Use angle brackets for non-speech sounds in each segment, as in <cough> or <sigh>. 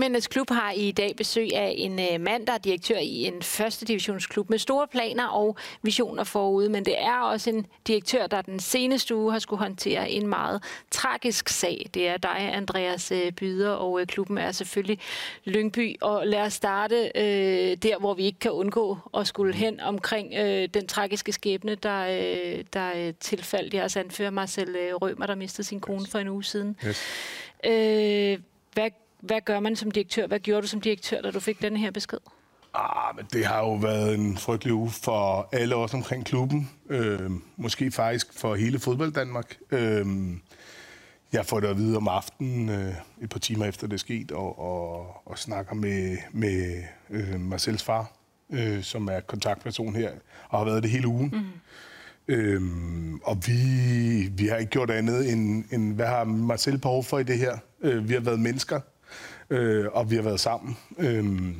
Købmændenes Klub har i dag besøg af en øh, mand, der er direktør i en første divisionsklub med store planer og visioner forude, men det er også en direktør, der den seneste uge har skulle håndtere en meget tragisk sag. Det er dig, Andreas øh, Byder, og øh, klubben er selvfølgelig Lyngby. Og lad os starte øh, der, hvor vi ikke kan undgå at skulle hen omkring øh, den tragiske skæbne, der, øh, der tilfaldt jeres anfører Marcel Rømer, der mistede sin kone for en uge siden. Yes. Øh, hvad hvad gør man som direktør? Hvad gjorde du som direktør, da du fik den her besked? Ah, men det har jo været en frygtelig uge for alle os omkring klubben. Øh, måske faktisk for hele fodbold Danmark. Øh, jeg får det at vide om aftenen, øh, et par timer efter det er sket, og, og, og snakker med, med øh, Marcels far, øh, som er kontaktperson her, og har været det hele ugen. Mm. Øhm, og vi, vi har ikke gjort andet end, end, hvad har Marcel behov for i det her? Øh, vi har været mennesker, øh, og vi har været sammen. Øh,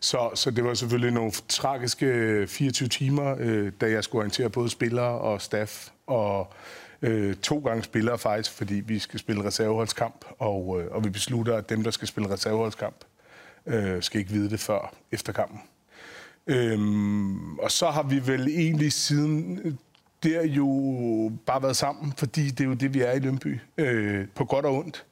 så, så det var selvfølgelig nogle tragiske 24 timer, øh, da jeg skulle orientere både spillere og staff, og øh, to gange spillere faktisk, fordi vi skal spille reserveholdskamp, og, øh, og vi beslutter, at dem, der skal spille reserveholdskamp, øh, skal ikke vide det før efter kampen. Øhm, og så har vi vel egentlig siden øh, der jo bare været sammen, fordi det er jo det, vi er i Lønby, øh, på godt og ondt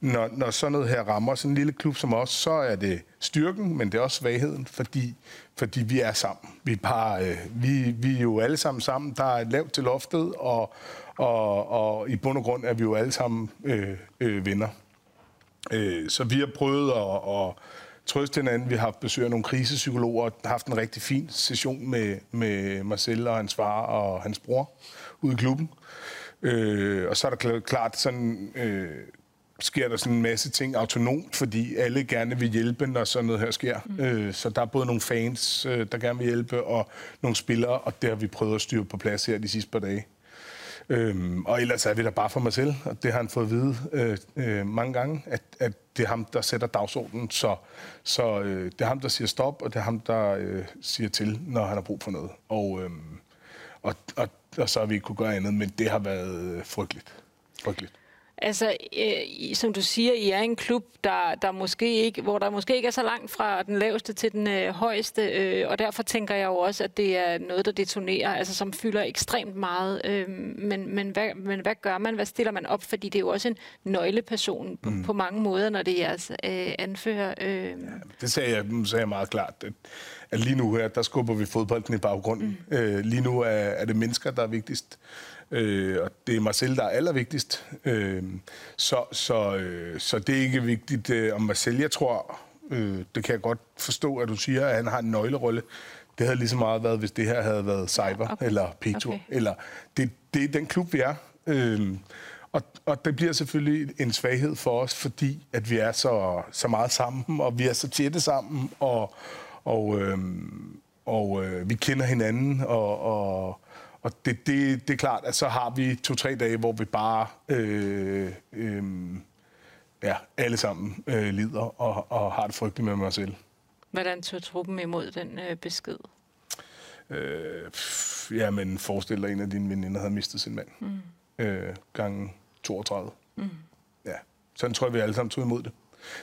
når, når sådan noget her rammer sådan en lille klub som os, så er det styrken, men det er også svagheden, fordi, fordi vi er sammen. Vi er, bare, øh, vi, vi er jo alle sammen sammen. Der er lavt til loftet, og, og, og i bund og grund er vi jo alle sammen øh, øh, venner. Øh, så vi har prøvet at, at trøste hinanden. Vi har haft besøg af nogle krisepsykologer og haft en rigtig fin session med, med Marcel og hans far og hans bror ude i klubben. Øh, og så er der klart sådan... Øh, sker der sådan en masse ting autonomt, fordi alle gerne vil hjælpe, når sådan noget her sker. Mm. Øh, så der er både nogle fans, øh, der gerne vil hjælpe, og nogle spillere, og det har vi prøvet at styre på plads her de sidste par dage. Øhm, og ellers er vi der bare for mig selv, og det har han fået at vide øh, øh, mange gange, at, at det er ham, der sætter dagsordenen. Så, så øh, det er ham, der siger stop, og det er ham, der øh, siger til, når han har brug for noget. Og, øh, og, og, og så har vi ikke kunne gøre andet, men det har været frygteligt. frygteligt. Altså, øh, som du siger, I er en klub, der, der måske ikke, hvor der måske ikke er så langt fra den laveste til den øh, højeste, øh, og derfor tænker jeg jo også, at det er noget, der detonerer, altså som fylder ekstremt meget. Øh, men, men, hvad, men hvad gør man? Hvad stiller man op? Fordi det er jo også en nøgleperson på, mm. på mange måder, når det er jeres øh, anfører. Øh. Ja, det sagde jeg, sagde jeg meget klart. At, at lige nu her, der skubber vi fodbolden i baggrunden. Mm. Øh, lige nu er, er det mennesker, der er vigtigst. Øh, og det er mig selv, der er allervigtigst. Øh, så, så, øh, så det er ikke vigtigt øh, om Marcel. Jeg tror, øh, det kan jeg godt forstå, at du siger, at han har en nøglerolle. Det havde lige så meget været, hvis det her havde været Cyber okay. eller Petro. Okay. Eller, det, det er den klub, vi er. Øh, og, og det bliver selvfølgelig en svaghed for os, fordi at vi er så, så meget sammen, og vi er så tætte sammen, og, og, øh, og øh, vi kender hinanden, og, og, og det, det, det er klart, at så har vi to-tre dage, hvor vi bare øh, øh, ja, alle sammen øh, lider og, og har det frygteligt med mig selv. Hvordan tog truppen imod den øh, besked? Øh, pff, ja, men forestil dig, en af dine veninder havde mistet sin mand. Mm. Øh, gange 32. Mm. Ja, sådan tror jeg, vi alle sammen tog imod det.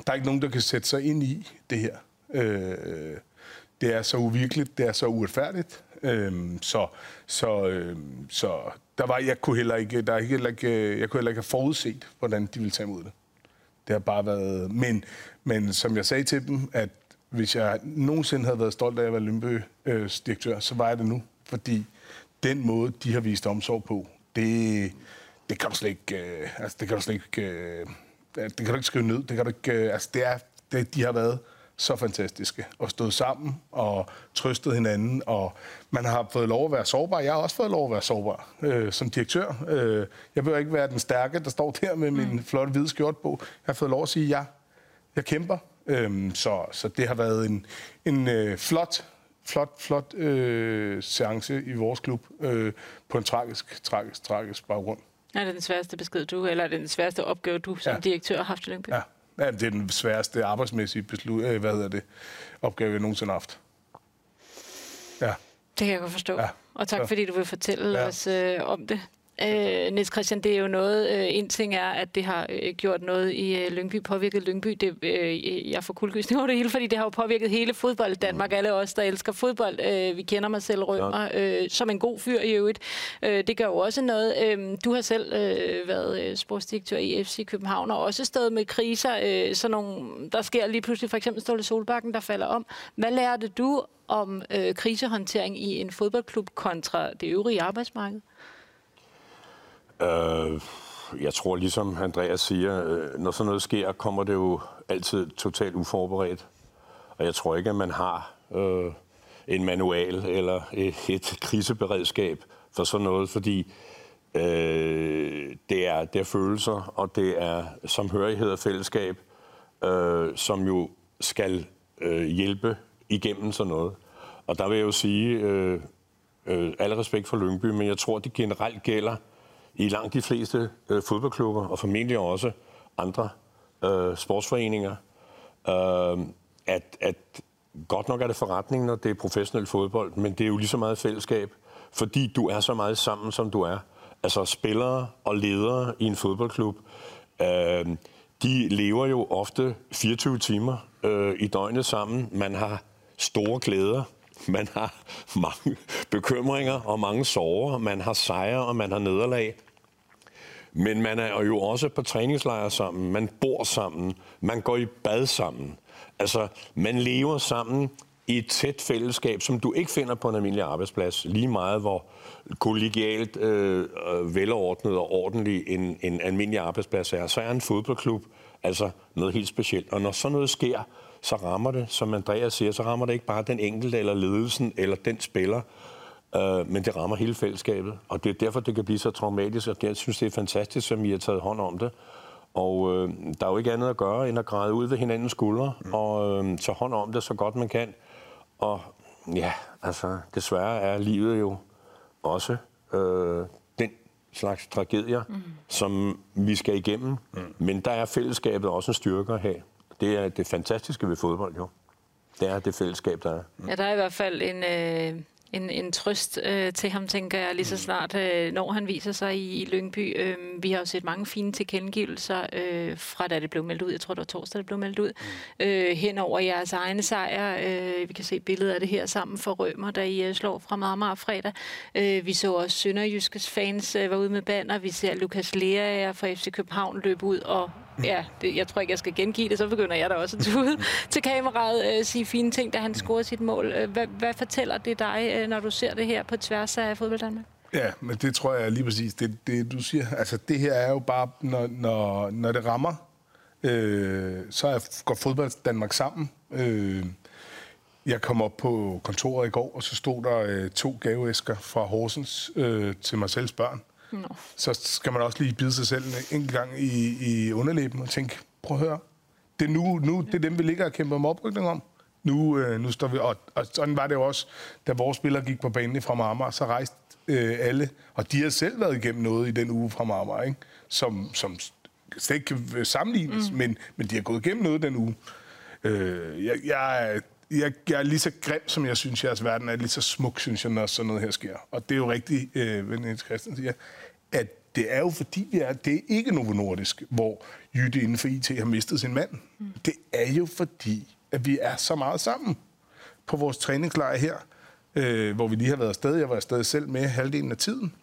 Der er ikke nogen, der kan sætte sig ind i det her. Øh, det er så uvirkeligt, det er så uretfærdigt, Øhm, så, så, øhm, så der var, jeg kunne heller ikke, der heller ikke, øh, jeg kunne heller ikke have forudset, hvordan de ville tage imod det. Det har bare været... Men, men som jeg sagde til dem, at hvis jeg nogensinde havde været stolt af at være Lønbøs øh, direktør, så var jeg det nu. Fordi den måde, de har vist omsorg på, det, det kan du slet ikke... Øh, altså, det kan du slet ikke... Øh, det kan du ikke skrive ned. Det kan du ikke... Øh, altså, det er... Det, de har været så fantastiske, og stået sammen og trøstet hinanden, og man har fået lov at være sårbar. Jeg har også fået lov at være sårbar øh, som direktør. Øh, jeg vil ikke være den stærke, der står der med min mm. flotte hvide skjort på. Jeg har fået lov at sige, ja, jeg kæmper. Øh, så, så det har været en, en øh, flot, flot, flot øh, seance i vores klub øh, på en tragisk, tragisk, tragisk baggrund. Er det den sværeste besked, du, eller er det den sværeste opgave, du som Ja. direktør har haft i Lyngby? Ja. Ja, det er den sværeste arbejdsmæssige beslut, øh, hvad hedder det, opgave, jeg nogensinde har haft. Ja. Det kan jeg godt forstå. Ja. Og tak Så- fordi du vil fortælle Ja. os øh, om det. Øh, Niels Christian, det er jo noget, øh, en ting er, at det har øh, gjort noget i øh, Lyngby, påvirket Lyngby. Det, øh, jeg får kuldegysning over det hele, fordi det har jo påvirket hele fodbold Danmark. Alle os, der elsker fodbold, øh, vi kender mig selv Rømer, øh, som en god fyr i øvrigt. Øh, det gør jo også noget. Øh, du har selv øh, været øh, sportsdirektør i FC København, og også stået med kriser, øh, sådan nogle, der sker lige pludselig, for eksempel Ståle Solbakken, der falder om. Hvad lærte du om øh, krisehåndtering i en fodboldklub kontra det øvrige arbejdsmarked? Øh, jeg tror, ligesom Andreas siger, øh, når sådan noget sker, kommer det jo altid totalt uforberedt. Og jeg tror ikke, at man har øh, en manual eller et, <laughs> et kriseberedskab for sådan noget, fordi øh, det, er, det er følelser, og det er samhørighed og fællesskab, øh, som jo skal øh, hjælpe igennem sådan noget. Og der vil jeg jo sige, øh, øh, alle respekt for Lyngby, men jeg tror, det generelt gælder i langt de fleste øh, fodboldklubber, og formentlig også andre øh, sportsforeninger, øh, at, at godt nok er det forretning, når det er professionel fodbold, men det er jo lige så meget fællesskab, fordi du er så meget sammen, som du er. Altså spillere og ledere i en fodboldklub, øh, de lever jo ofte 24 timer øh, i døgnet sammen. Man har store glæder, man har <laughs> mange bekymringer og mange sorger, man har sejre og man har nederlag. Men man er jo også på træningslejre sammen, man bor sammen, man går i bad sammen. Altså, man lever sammen i et tæt fællesskab, som du ikke finder på en almindelig arbejdsplads. Lige meget, hvor kollegialt, øh, øh, velordnet og ordentlig en, en almindelig arbejdsplads er. Så er en fodboldklub altså noget helt specielt. Og når sådan noget sker, så rammer det, som Andreas siger, så rammer det ikke bare den enkelte eller ledelsen eller den spiller, øh, men det rammer hele fællesskabet. Og det er derfor, det kan blive så traumatisk, og jeg synes, det er fantastisk, som I har taget hånd om det. Og øh, der er jo ikke andet at gøre, end at græde ud ved hinandens skuldre, mm. og øh, tage hånd om det så godt man kan. Og ja, altså, desværre er livet jo også øh, den slags tragedier, mm. som vi skal igennem. Mm. Men der er fællesskabet også en styrke at have. Det er det fantastiske ved fodbold, jo. Det er det fællesskab, der er. Ja, der er i hvert fald en, øh, en, en trøst øh, til ham, tænker jeg, lige så snart, øh, når han viser sig i, i Lyngby. Øh, vi har jo set mange fine tilkendegivelser øh, fra da det blev meldt ud. Jeg tror, det var torsdag, det blev meldt ud. Øh, hen over jeres egne sejre. Øh, vi kan se billedet af det her sammen for Rømer, der I øh, slår fra Marmar fredag. Øh, vi så også Sønderjyskes fans øh, var ude med banner. Vi ser Lukas Lea fra FC København løbe ud og Ja, det, jeg tror ikke, jeg skal gengive det, så begynder jeg da også at tude <laughs> til kameraet øh, sige fine ting, da han scorer sit mål. Øh, Hvad, hvad fortæller det dig, øh, når du ser det her på tværs af fodbold Danmark? Ja, men det tror jeg lige præcis det, det du siger. Altså, det her er jo bare, når, når, når det rammer, øh, så er, går fodbold Danmark sammen. Øh, jeg kom op på kontoret i går, og så stod der øh, to gaveæsker fra Horsens øh, til mig selvs børn. Nå. Så skal man også lige bide sig selv en enkelt gang i, i underlæben og tænke, prøv at høre, det er, nu, nu, det er dem, vi ligger og kæmper om oprykning om. Nu, øh, nu står vi, og, og sådan var det jo også, da vores spillere gik på banen fra Marmar, så rejste øh, alle, og de har selv været igennem noget i den uge fra Marmar, ikke? Som, som slet ikke kan sammenlignes, mm. men, men de har gået igennem noget den uge. Øh, jeg, jeg, jeg, jeg er lige så grim, som jeg synes, jeres verden er, lige så smuk, synes jeg, når sådan noget her sker. Og det er jo rigtigt, øh, hvad Niels Christian siger, at det er jo fordi, vi er, det er ikke Novo Nordisk, hvor Jytte inden for IT har mistet sin mand. Mm. Det er jo fordi, at vi er så meget sammen på vores træningslejr her, øh, hvor vi lige har været afsted. Jeg var afsted selv med halvdelen af tiden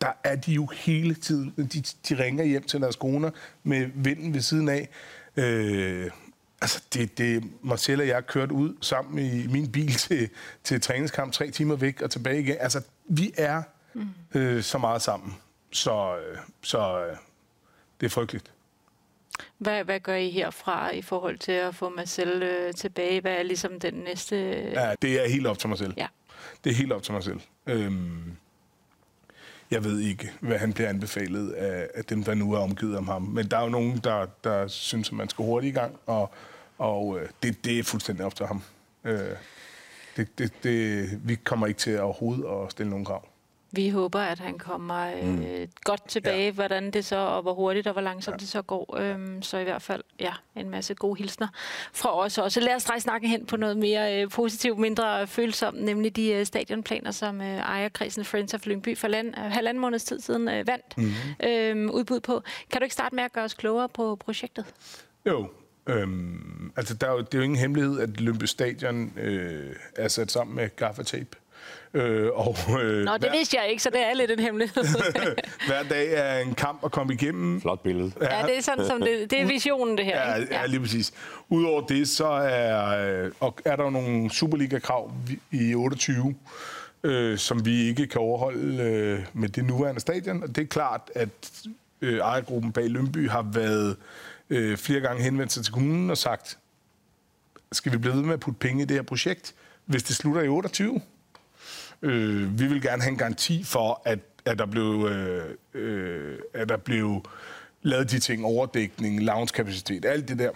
der er de jo hele tiden. De, de ringer hjem til deres koner med vinden ved siden af. Øh, altså, det, det, Marcella og jeg kørt ud sammen i min bil til, til træningskamp tre timer væk og tilbage igen. Altså, vi er øh, så meget sammen. Så, øh, så øh, det er frygteligt. Hvad, hvad gør I herfra i forhold til at få mig selv øh, tilbage? Hvad er ligesom den næste... Ja, det er helt op til mig selv. Ja. Det er helt op til mig selv. Øhm, jeg ved ikke, hvad han bliver anbefalet af, af dem, der nu er omgivet om ham. Men der er jo nogen, der, der synes, at man skal hurtigt i gang, og, og øh, det, det er fuldstændig op til ham. Øh, det, det, det, vi kommer ikke til overhovedet at stille nogen krav. Vi håber, at han kommer øh, mm. godt tilbage, ja. hvordan det så, og hvor hurtigt og hvor langsomt ja. det så går. Øhm, så i hvert fald, ja, en masse gode hilsner fra os også. Lad os strege snakke hen på noget mere øh, positivt, mindre følsomt, nemlig de øh, stadionplaner, som øh, ejerkredsen Friends of Lyngby for land, øh, halvanden måneds tid siden øh, vandt mm-hmm. øh, udbud på. Kan du ikke starte med at gøre os klogere på projektet? Jo, Øhm, altså, der er jo, det er jo ingen hemmelighed, at Lyngby Stadion øh, er sat sammen med gaffatape. Øh, og, øh, Nå, det hver... vidste jeg ikke, så det er lidt en hemmelighed. <laughs> hver dag er en kamp at komme igennem. Flot billede. Ja, ja det er sådan som det, det er visionen, det her. Ja, ja. ja lige præcis. Udover det, så er, øh, og er der nogle Superliga-krav i 28, øh, som vi ikke kan overholde øh, med det nuværende stadion. Og det er klart, at øh, ejergruppen bag Lønby har været øh, flere gange henvendt sig til kommunen og sagt, skal vi blive ved med at putte penge i det her projekt, hvis det slutter i 28? Øh, vi vil gerne have en garanti for, at, at, der, blev, øh, øh, at der blev lavet de ting, overdækning, loungekapacitet, alt det der.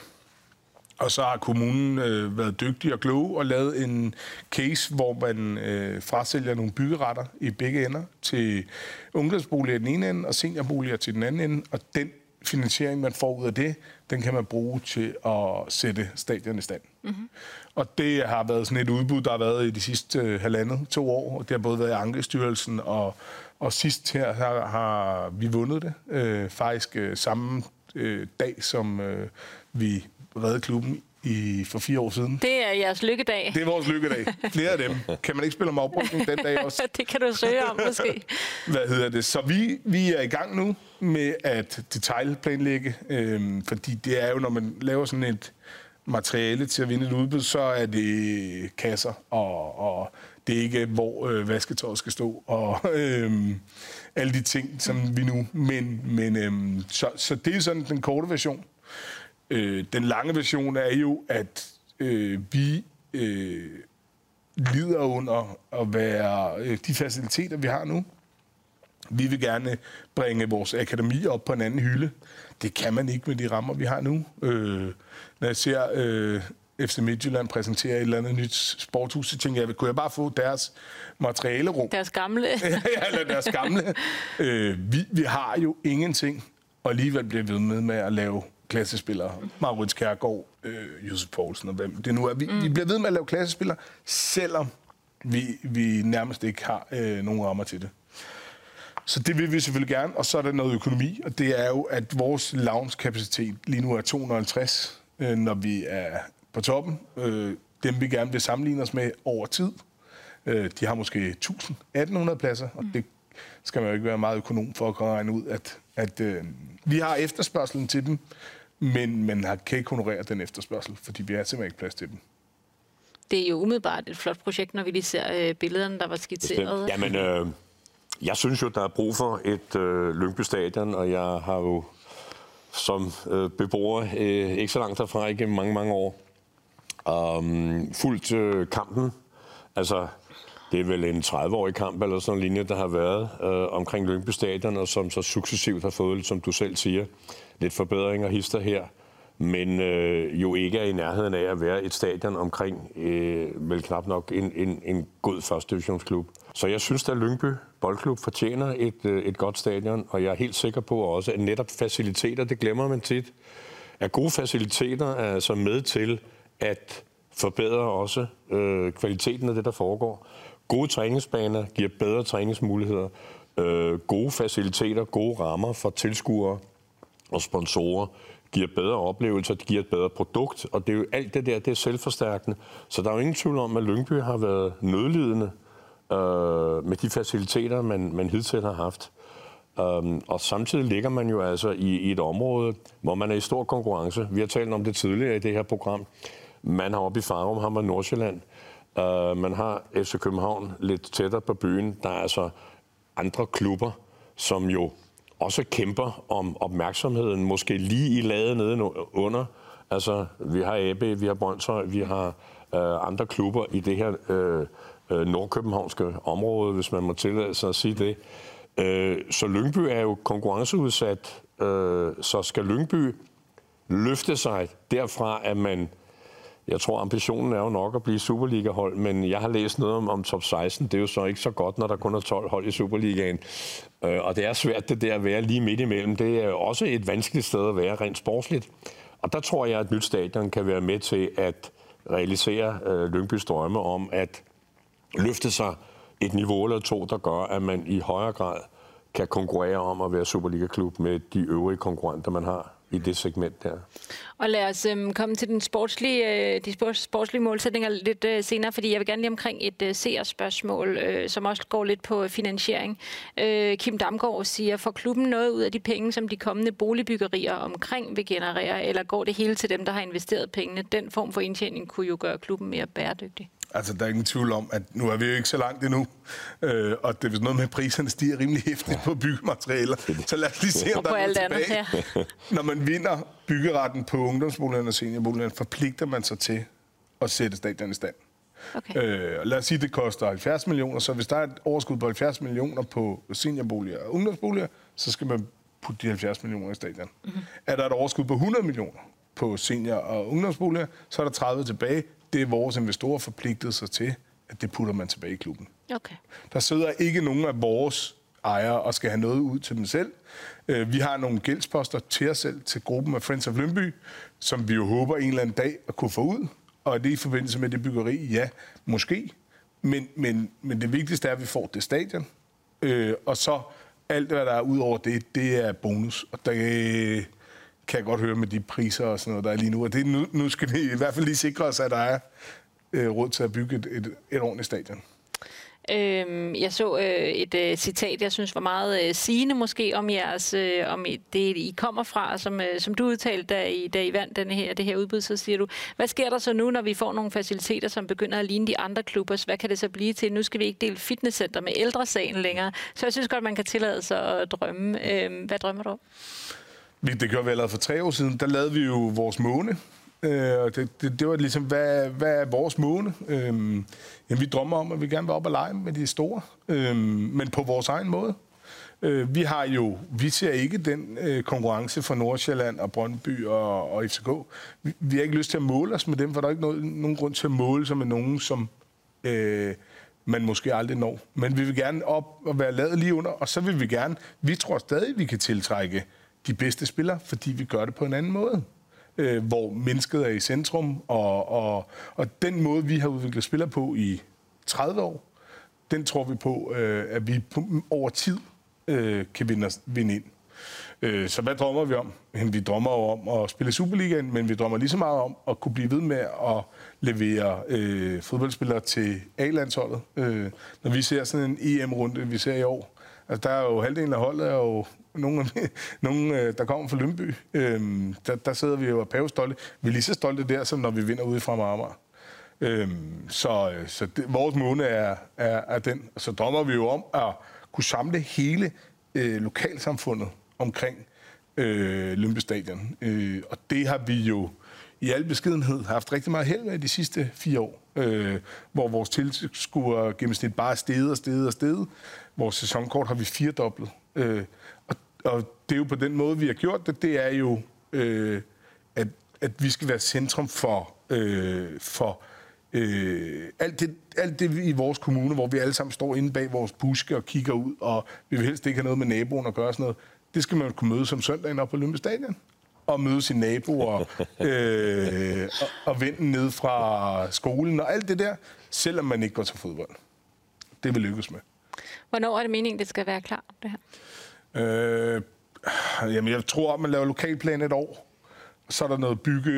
Og så har kommunen øh, været dygtig og klog og lavet en case, hvor man øh, frasælger nogle byggeretter i begge ender til ungdomsboliger i den ene ende og seniorboliger til den anden ende. Og den finansiering, man får ud af det, den kan man bruge til at sætte stadion i stand. Mm-hmm. Og det har været sådan et udbud, der har været i de sidste øh, halvandet, to år. Og det har både været i Ankestyrelsen, og, og sidst her har, har vi vundet det. Øh, faktisk øh, samme øh, dag, som øh, vi redde klubben i, for fire år siden. Det er jeres lykkedag. Det er vores lykkedag. Flere af dem. <laughs> Kan man ikke spille om oprykning den dag også? <laughs> det kan du søge om, måske. <laughs> Hvad hedder det? Så vi, vi er i gang nu med at detaljplanlægge, øhm, fordi det er jo, når man laver sådan et materiale til at vinde et udbud, så er det kasser, og, og det er ikke, hvor øh, vasketøjet skal stå, og øh, alle de ting, som vi nu... Men, men øh, så, så det er sådan den korte version. Øh, den lange version er jo, at øh, vi øh, lider under at være øh, de faciliteter, vi har nu. Vi vil gerne bringe vores akademi op på en anden hylde. Det kan man ikke med de rammer, vi har nu. Øh, når jeg ser øh, FC Midtjylland præsentere et eller andet nyt sportshus, så tænker jeg, kunne jeg bare få deres materialerum? Deres gamle. <laughs> ja, eller deres gamle. øh, vi, vi har jo ingenting, og alligevel bliver vi ved med at lave klassespillere. Maurits Kærgaard, øh, Josef Poulsen og hvem det nu er. Vi, mm. vi bliver ved med at lave klassespillere, selvom vi, vi nærmest ikke har øh, nogen rammer til det. Så det vil vi selvfølgelig gerne, og så er der noget økonomi, og det er jo, at vores lounge-kapacitet lige nu er 250, øh, når vi er på toppen. Øh, dem vi gerne vil sammenligne os med over tid. Øh, de har måske 1000-1800 pladser, og mm. det skal man jo ikke være meget økonom for at kunne regne ud, at, at øh, vi har efterspørgselen til dem, men man kan ikke honorere den efterspørgsel, fordi vi har simpelthen ikke plads til dem. Det er jo umiddelbart et flot projekt, når vi lige ser øh, billederne, der var skitseret. Jamen, øh, jeg synes jo, der er brug for et øh, Lyngby Stadion, og jeg har jo som øh, beboer øh, ikke så langt derfra igennem mange, mange år um, fulgt øh, kampen. Altså, det er vel en 30-årig kamp eller sådan en linje, der har været øh, omkring Lyngby Stadion, og som så successivt har fået, som du selv siger, lidt forbedringer hister her, men øh, jo ikke er i nærheden af at være et stadion omkring øh, vel knap nok en, en, en god første divisionsklub. Så jeg synes, at Lyngby Boldklub fortjener et, øh, et godt stadion, og jeg er helt sikker på også, at netop faciliteter, det glemmer man tit, at gode faciliteter er altså med til at forbedre også øh, kvaliteten af det, der foregår. Gode træningsbaner giver bedre træningsmuligheder. Øh, gode faciliteter, gode rammer for tilskuere og sponsorer giver bedre oplevelser, det giver et bedre produkt, og det er jo alt det der, det er selvforstærkende. Så der er jo ingen tvivl om, at Lyngby har været nødlidende øh, med de faciliteter, man, man hidtil har haft. Um, og samtidig ligger man jo altså i, i et område, hvor man er i stor konkurrence. Vi har talt om det tidligere i det her program. Man har oppe i Farum, har man Nordsjælland. Uh, man har FC København lidt tættere på byen. Der er altså andre klubber, som jo også kæmper om opmærksomheden, måske lige i ladet nede under. Altså, vi har AB, vi har Brøndshøj, vi har uh, andre klubber i det her uh, nordkøbenhavnske område, hvis man må tillade sig at sige det. Uh, så Lyngby er jo konkurrenceudsat, uh, så skal Lyngby løfte sig derfra, at man jeg tror, ambitionen er jo nok at blive Superliga-hold, men jeg har læst noget om, om top 16. Det er jo så ikke så godt, når der kun er 12 hold i Superligaen. Øh, og det er svært det der at være lige midt imellem. Det er også et vanskeligt sted at være rent sportsligt. Og der tror jeg, at et nyt stadion kan være med til at realisere øh, Lyngbys drømme om at løfte sig et niveau eller to, der gør, at man i højere grad kan konkurrere om at være Superliga-klub med de øvrige konkurrenter, man har i det segment der. Og lad os øhm, komme til den sportslige, øh, de sportslige målsætninger lidt øh, senere, fordi jeg vil gerne lige omkring et øh, seerspørgsmål, øh, som også går lidt på finansiering. Øh, Kim Damgaard siger, får klubben noget ud af de penge, som de kommende boligbyggerier omkring vil generere, eller går det hele til dem, der har investeret pengene? Den form for indtjening kunne jo gøre klubben mere bæredygtig. Altså, der er ingen tvivl om, at nu er vi jo ikke så langt endnu, øh, og det er noget med, at priserne stiger rimelig hæftigt på byggematerialer. Så lad os lige se, om der er noget tilbage. Andet, ja. <laughs> Når man vinder byggeretten på ungdomsboligerne og seniorboligerne, forpligter man sig til at sætte stadion i stand. Okay. Øh, lad os sige, at det koster 70 millioner, så hvis der er et overskud på 70 millioner på seniorboliger og ungdomsboliger, så skal man putte de 70 millioner i stadion. Mm-hmm. Er der et overskud på 100 millioner på senior- og ungdomsboliger, så er der 30 tilbage det er vores investorer forpligtet sig til, at det putter man tilbage i klubben. Okay. Der sidder ikke nogen af vores ejere og skal have noget ud til dem selv. Øh, vi har nogle gældsposter til os selv, til gruppen af Friends of Lønby, som vi jo håber en eller anden dag at kunne få ud. Og det er i forbindelse med det byggeri? Ja, måske. Men, men, men det vigtigste er, at vi får det stadion. Øh, og så alt, hvad der er ud over det, det er bonus. Og det, kan jeg godt høre med de priser og sådan noget, der er lige nu. Og det, nu, nu skal vi i hvert fald lige sikre os, at der er øh, råd til at bygge et, et, et ordentligt stadion. Øhm, jeg så øh, et øh, citat, jeg synes var meget øh, sigende måske om jeres, øh, om det I kommer fra, som, øh, som du udtalte, da I, da I vandt denne her, det her udbud, så siger du, hvad sker der så nu, når vi får nogle faciliteter, som begynder at ligne de andre klubber? Hvad kan det så blive til? Nu skal vi ikke dele fitnesscenter med ældresagen længere, så jeg synes godt, man kan tillade sig at drømme. Øhm, hvad drømmer du om? Det gjorde vi allerede for tre år siden. Der lavede vi jo vores måne. Øh, og det, det, det var ligesom, hvad, hvad er vores måne? Øhm, jamen, vi drømmer om, at vi gerne vil op og lege med de store, øhm, men på vores egen måde. Øh, vi har jo, vi ser ikke den øh, konkurrence fra Nordsjælland og Brøndby og, og FCK. Vi, vi har ikke lyst til at måle os med dem, for der er ikke noget, nogen grund til at måle sig med nogen, som øh, man måske aldrig når. Men vi vil gerne op og være lavet lige under, og så vil vi gerne, vi tror stadig, vi kan tiltrække de bedste spillere, fordi vi gør det på en anden måde. Øh, hvor mennesket er i centrum, og, og, og den måde, vi har udviklet spillere på i 30 år, den tror vi på, øh, at vi på, over tid øh, kan vinde, vinde ind. Øh, så hvad drømmer vi om? Vi drømmer jo om at spille Superligaen, men vi drømmer lige så meget om at kunne blive ved med at levere øh, fodboldspillere til A-landsholdet. Øh, når vi ser sådan en EM-runde, vi ser i år, altså der er jo halvdelen af holdet er jo nogle, nogle øh, der kommer fra Lønby. Øhm, der, der sidder vi jo og pavestolte. Vi er lige så stolte der, som når vi vinder ude fra Marmar. Øhm, så øh, så det, vores måne er, er, er den. Så drømmer vi jo om at kunne samle hele øh, lokalsamfundet omkring øh, Lønby Stadion. Øh, og det har vi jo i al beskedenhed haft rigtig meget held med de sidste fire år, øh, hvor vores tilskuere gennemsnit bare er steget og steget og steget. Vores sæsonkort har vi firedoblet. Øh, og det er jo på den måde, vi har gjort det. Det er jo, øh, at, at vi skal være centrum for, øh, for øh, alt, det, alt det i vores kommune, hvor vi alle sammen står inde bag vores buske og kigger ud, og vi vil helst ikke have noget med naboen at gøre sådan noget. Det skal man kunne møde som søndagen op på Lønbe Stadion og møde sine naboer <laughs> øh, og, og vende ned fra skolen og alt det der, selvom man ikke går til fodbold. Det vil lykkes med. Hvornår er det meningen, det skal være klar, det her? Øh, jamen, jeg tror, at man laver lokalplan et år. Så er der noget bygge,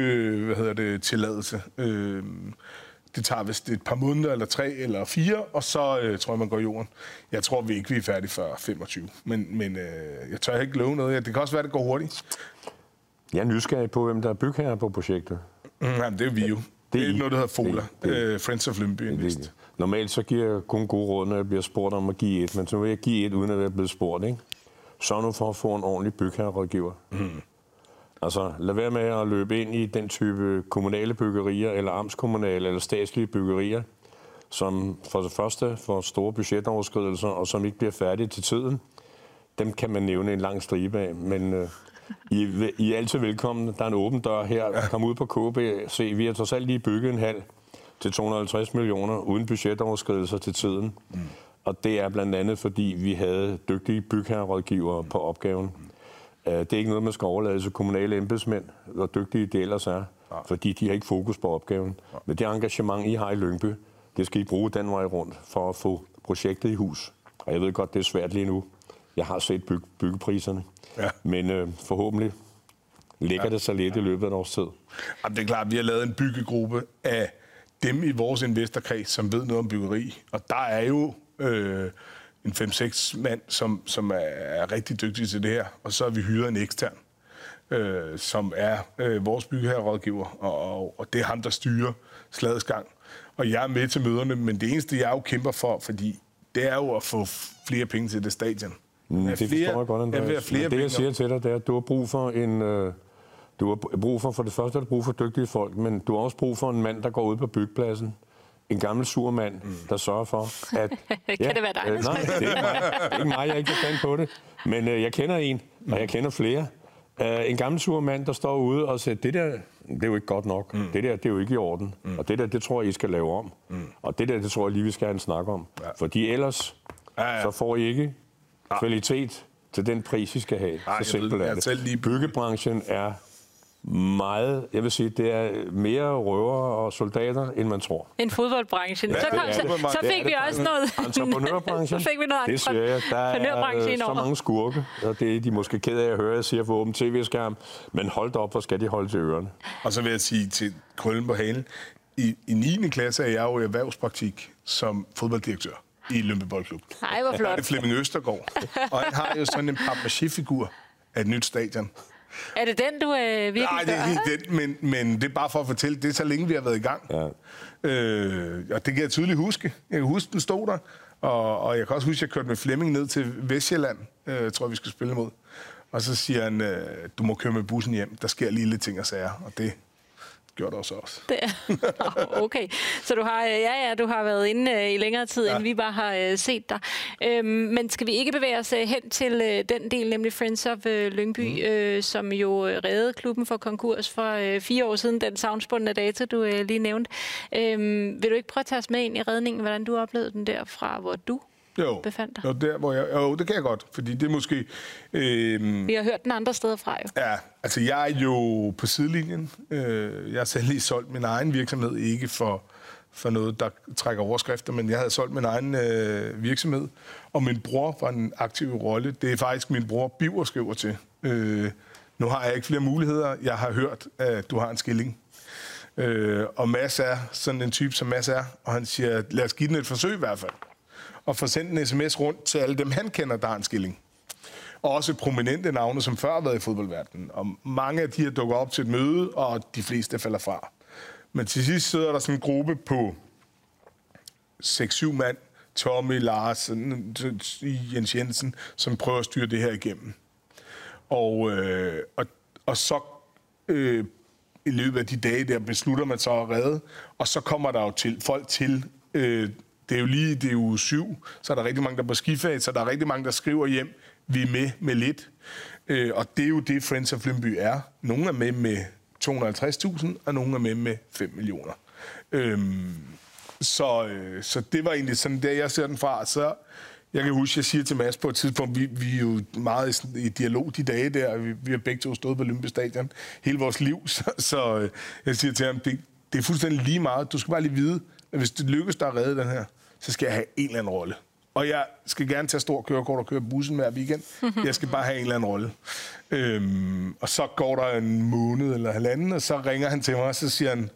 hvad hedder det, tilladelse. Øh, det tager vist et par måneder, eller tre, eller fire, og så øh, tror jeg, man går i jorden. Jeg tror vi ikke, vi er færdige før 25. Men, men øh, jeg tør ikke love noget. Det kan også være, det går hurtigt. Jeg er nysgerrig på, hvem der er bygherrer på projektet. Mm, jamen, det er vi jo. Det er, det er noget, der hedder FOLA, det, det, uh, Friends of Lønby Invest. Normalt så giver jeg kun gode råd, når jeg bliver spurgt om at give et, men så vil jeg give et, uden at være blevet spurgt, ikke? Sørg nu for at få en ordentlig bygherrerådgiver. Mm. Altså, lad være med at løbe ind i den type kommunale byggerier, eller amtskommunale eller statslige byggerier, som for det første får store budgetoverskridelser, og som ikke bliver færdige til tiden. Dem kan man nævne en lang stribe af, men øh, I, I er altid velkommen. Der er en åben dør her. Kom ud på KB. Se, vi har trods alt lige bygget en halv til 250 millioner uden budgetoverskridelser til tiden. Mm. Og det er blandt andet, fordi vi havde dygtige bygherrerådgivere på opgaven. Uh, det er ikke noget, man skal overlade til kommunale embedsmænd, hvor dygtige det ellers er, ja. fordi de har ikke fokus på opgaven. Ja. Men det engagement, I har i Lyngby, det skal I bruge den vej rundt for at få projektet i hus. Og jeg ved godt, det er svært lige nu. Jeg har set byg- byggepriserne. Ja. Men øh, forhåbentlig ligger ja. det så lidt i løbet af en års tid. Jamen, det er klart, vi har lavet en byggegruppe af dem i vores investorkreds, som ved noget om byggeri. Og der er jo øh, en 5-6 mand, som, som er rigtig dygtige til det her. Og så har vi hyret en ekstern, øh, som er øh, vores byggeherrerådgiver. Og, og, og det er ham, der styrer slagets gang. Og jeg er med til møderne, men det eneste, jeg jo kæmper for, fordi det er jo at få flere penge til det stadion. Mm, det flere, forstår jeg godt, Andreas. Jeg flere Men det, jeg siger til dig, det er, at du har brug for en... Øh, du har brug for, for det første har du brug for dygtige folk, men du har også brug for en mand, der går ud på byggepladsen. En gammel sur mand, mm. der sørger for, at... <laughs> kan ja, det være dig? Øh, nej, det er, ikke mig. det er ikke mig, jeg ikke bestand på det. Men øh, jeg kender en, og jeg kender flere. Uh, en gammel sur mand, der står ude og siger, det der, det er jo ikke godt nok. Mm. Det der, det er jo ikke i orden. Mm. Og det der, det tror jeg, I skal lave om. Mm. Og det der, det tror jeg lige, vi skal have en snak om. Ja. Fordi ellers, ja, ja. så får I ikke ja. kvalitet til den pris, I skal have. Nej, så simpelt er det. Lige... Byggebranchen er meget, jeg vil sige, det er mere røver og soldater, end man tror. En fodboldbranchen. Ja, så, kom, så, så fik vi også noget... Entreprenørbranchen. <laughs> så fik vi noget det siger jeg. Der er så mange skurke, og det er de måske ked af at høre, jeg siger for åben tv-skærm. Men hold da op, hvor skal de holde til ørerne. Og så vil jeg sige til krøllen på halen, i, i 9. klasse er jeg jo i erhvervspraktik som fodbolddirektør i Lømpe Boldklub. Nej, hvor flot. Det er Flemming Østergaard. Og han har jo sådan en papier-figur af et nyt stadion. Er det den, du øh, virkelig Nej, det er ikke den, men, men det er bare for at fortælle, det er så længe, vi har været i gang. Ja. Øh, og det kan jeg tydeligt huske. Jeg kan huske, den stod der. Og, og jeg kan også huske, at jeg kørte med Flemming ned til Vestjylland, øh, tror vi skal spille mod. Og så siger han, øh, du må køre med bussen hjem. Der sker lige lidt ting og sager. Og det, gjorde det også også. Det er. okay, så du har, ja, ja, du har været inde øh, i længere tid, ja. end vi bare har øh, set dig. Øhm, men skal vi ikke bevæge os øh, hen til øh, den del, nemlig Friends of øh, Lyngby, mm. øh, som jo øh, reddede klubben for konkurs for øh, fire år siden, den savnspundne data, du øh, lige nævnte. Øhm, vil du ikke prøve at tage os med ind i redningen, hvordan du oplevede den der fra, hvor du jo, befandt dig? Jo, der, hvor jeg, jo, det kan jeg godt, fordi det er måske... Øh, Vi har hørt den andre steder fra, jo. Ja, altså jeg er jo på sidelinjen. Øh, jeg har selv lige solgt min egen virksomhed, ikke for, for noget, der trækker overskrifter, men jeg havde solgt min egen øh, virksomhed, og min bror var en aktiv rolle. Det er faktisk min bror, Biver skriver til. Øh, nu har jeg ikke flere muligheder. Jeg har hørt, at du har en skilling. Øh, og Mads er sådan en type, som Mads er, og han siger, lad os give den et forsøg i hvert fald og få sendt en sms rundt til alle dem, han kender, der har en skilling. Og også prominente navne, som før har været i fodboldverdenen. Og mange af de her dukker op til et møde, og de fleste falder fra. Men til sidst sidder der sådan en gruppe på 6-7 mand, Tommy, Lars, Jens Jensen, som prøver at styre det her igennem. Og, øh, og, og så øh, i løbet af de dage der beslutter man så at redde, og så kommer der jo til, folk til øh, det er jo lige, det er uge syv, så er der rigtig mange, der er på skifag, så der er rigtig mange, der skriver hjem, vi er med med lidt. Øh, og det er jo det, Friends of Flimby er. Nogle er med med 250.000, og nogle er med med 5 millioner. Øhm, så, øh, så det var egentlig sådan, der jeg ser den fra. Så jeg kan huske, jeg siger til Mads på et tidspunkt, vi, vi er jo meget i, i dialog de dage der, vi, vi har begge to stået på Lyngby Stadion hele vores liv, <laughs> så, så øh, jeg siger til ham, det, det er fuldstændig lige meget. Du skal bare lige vide, at hvis det lykkes dig at redde den her, så skal jeg have en eller anden rolle. Og jeg skal gerne tage stor kørekort og køre bussen hver weekend. Jeg skal bare have en eller anden rolle. Øhm, og så går der en måned eller halvanden, og så ringer han til mig, og så siger han,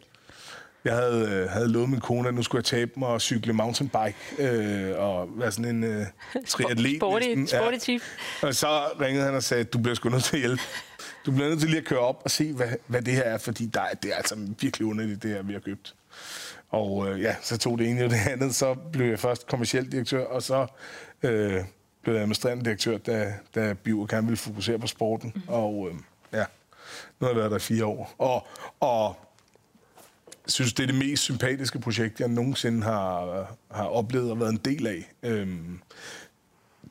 jeg havde, øh, havde lovet min kone, at nu skulle jeg tabe mig og cykle mountainbike øh, og være sådan en øh, triatlet. Sporty, sporty chief. Ja. Og så ringede han og sagde, du bliver sgu nødt til at hjælpe. Du bliver nødt til lige at køre op og se, hvad, hvad det her er, fordi der, det er altså virkelig underligt, det her, vi har købt. Og øh, ja, så tog det ene og det andet. Så blev jeg først kommersiel direktør, og så øh, blev jeg administrerende direktør, da, da Biver gerne ville fokusere på sporten. Mm. Og øh, ja, nu har jeg været der fire år. Og, og synes, det er det mest sympatiske projekt, jeg nogensinde har, har oplevet og været en del af. Øhm,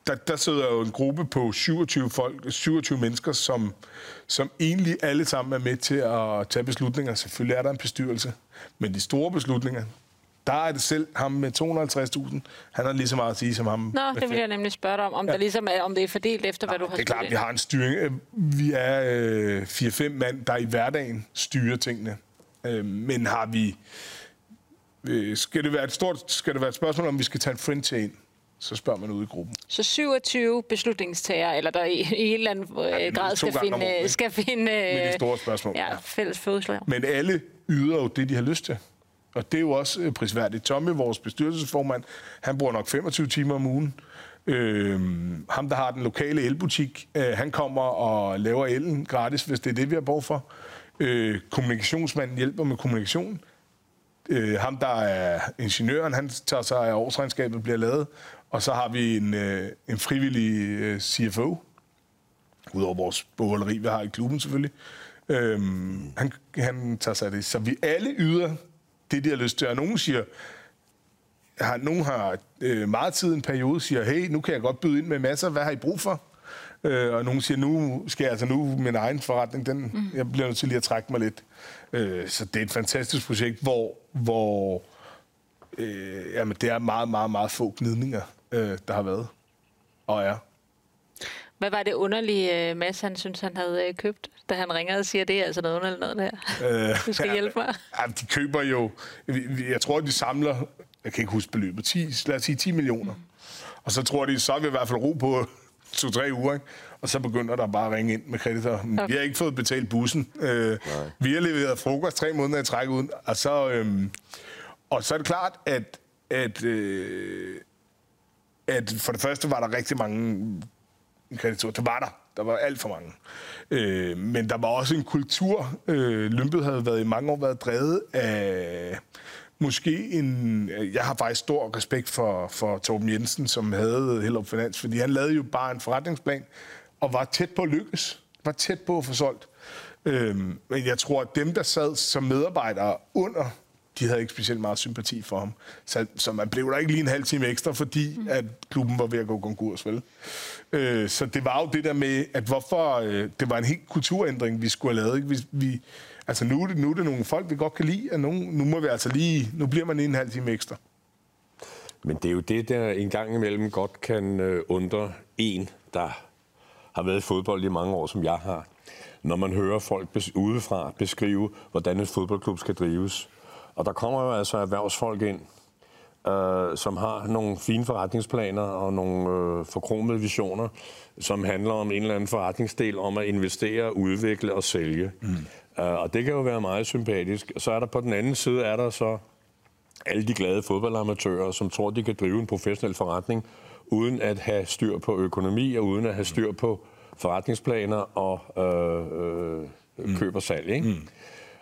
der, der sidder jo en gruppe på 27 folk, 27 mennesker, som, som egentlig alle sammen er med til at tage beslutninger. Selvfølgelig er der en bestyrelse, men de store beslutninger, der er det selv ham med 250.000. Han har lige så meget at sige som ham. Nå, det vil jeg nemlig spørge dig om, om, ja. der ligesom er, om det er fordelt efter, hvad du har Det er klart, vi har en styring. Øh, vi er øh, 4-5 mand, der i hverdagen styrer tingene. Øh, men har vi... Øh, skal, det være et stort, skal det være et spørgsmål, om vi skal tage en friend til ind? Så spørger man ud i gruppen. Så 27 beslutningstager, eller der i, i en eller anden ja, grad skal finde, skal finde med de store spørgsmål. Ja, fælles fødslag. Men alle yder jo det, de har lyst til. Og det er jo også øh, prisværdigt. Tommy, vores bestyrelsesformand, han bruger nok 25 timer om ugen. Øhm, ham, der har den lokale elbutik, øh, han kommer og laver elen gratis, hvis det er det, vi har brug for. Øh, kommunikationsmanden hjælper med kommunikation. Øh, ham, der er ingeniøren, han tager sig af årsregnskabet, bliver lavet. Og så har vi en, øh, en frivillig øh, CFO, udover vores bogholderi, vi har i klubben selvfølgelig. Øhm, han, han tager sig af det. Så vi alle yder det, de har lyst til. Og nogen siger, har, nogen har øh, meget tid en periode, siger, hey, nu kan jeg godt byde ind med masser, hvad har I brug for? Øh, og nogen siger, nu skal jeg altså nu min egen forretning, den, mm. jeg bliver nødt til lige at trække mig lidt. Øh, så det er et fantastisk projekt, hvor, hvor øh, jamen, det er meget, meget, meget få gnidninger, øh, der har været og er. Hvad var det underlige, øh, Mads, han synes, han havde øh, købt, da han ringer og siger, det er altså noget underligt noget der? Øh, <laughs> du skal ja, hjælpe mig. Ja, de køber jo, jeg tror, de samler, jeg kan ikke huske beløbet, 10, lad os sige 10 millioner. Mm. Og så tror de, så er vi i hvert fald ro på <laughs> to-tre uger, ikke? og så begynder der bare at ringe ind med kreditor. Okay. Vi har ikke fået betalt bussen. Øh, vi har leveret frokost tre måneder i træk uden. Og så, øh, og så er det klart, at, at, øh, at for det første var der rigtig mange kreditorer. Det var der. Der var alt for mange. Øh, men der var også en kultur. Øh, Lympet havde været i mange år været drevet af måske en... Jeg har faktisk stor respekt for, for Torben Jensen, som havde Hellerup Finans, fordi han lavede jo bare en forretningsplan og var tæt på at lykkes. Var tæt på at få solgt. Øh, men jeg tror, at dem, der sad som medarbejdere under de havde ikke specielt meget sympati for ham. Så, så man blev der ikke lige en halv time ekstra, fordi mm. at klubben var ved at gå konkurs, vel? Øh, så det var jo det der med, at hvorfor... Øh, det var en helt kulturændring, vi skulle have lavet. Ikke? Vi, vi, altså nu er, det, nu er det nogle folk, vi godt kan lide, og nu, nu må vi altså lige... Nu bliver man en halv time ekstra. Men det er jo det, der en gang imellem godt kan øh, undre en, der har været i fodbold i mange år, som jeg har. Når man hører folk udefra beskrive, hvordan en fodboldklub skal drives, og der kommer jo altså erhvervsfolk ind, øh, som har nogle fine forretningsplaner og nogle øh, forkromede visioner, som handler om en eller anden forretningsdel om at investere, udvikle og sælge. Mm. Øh, og det kan jo være meget sympatisk. Så er der på den anden side, er der så alle de glade fodboldamatører, som tror, de kan drive en professionel forretning, uden at have styr på økonomi og uden at have styr på forretningsplaner og øh, øh, mm. køb og salg. Ikke? Mm.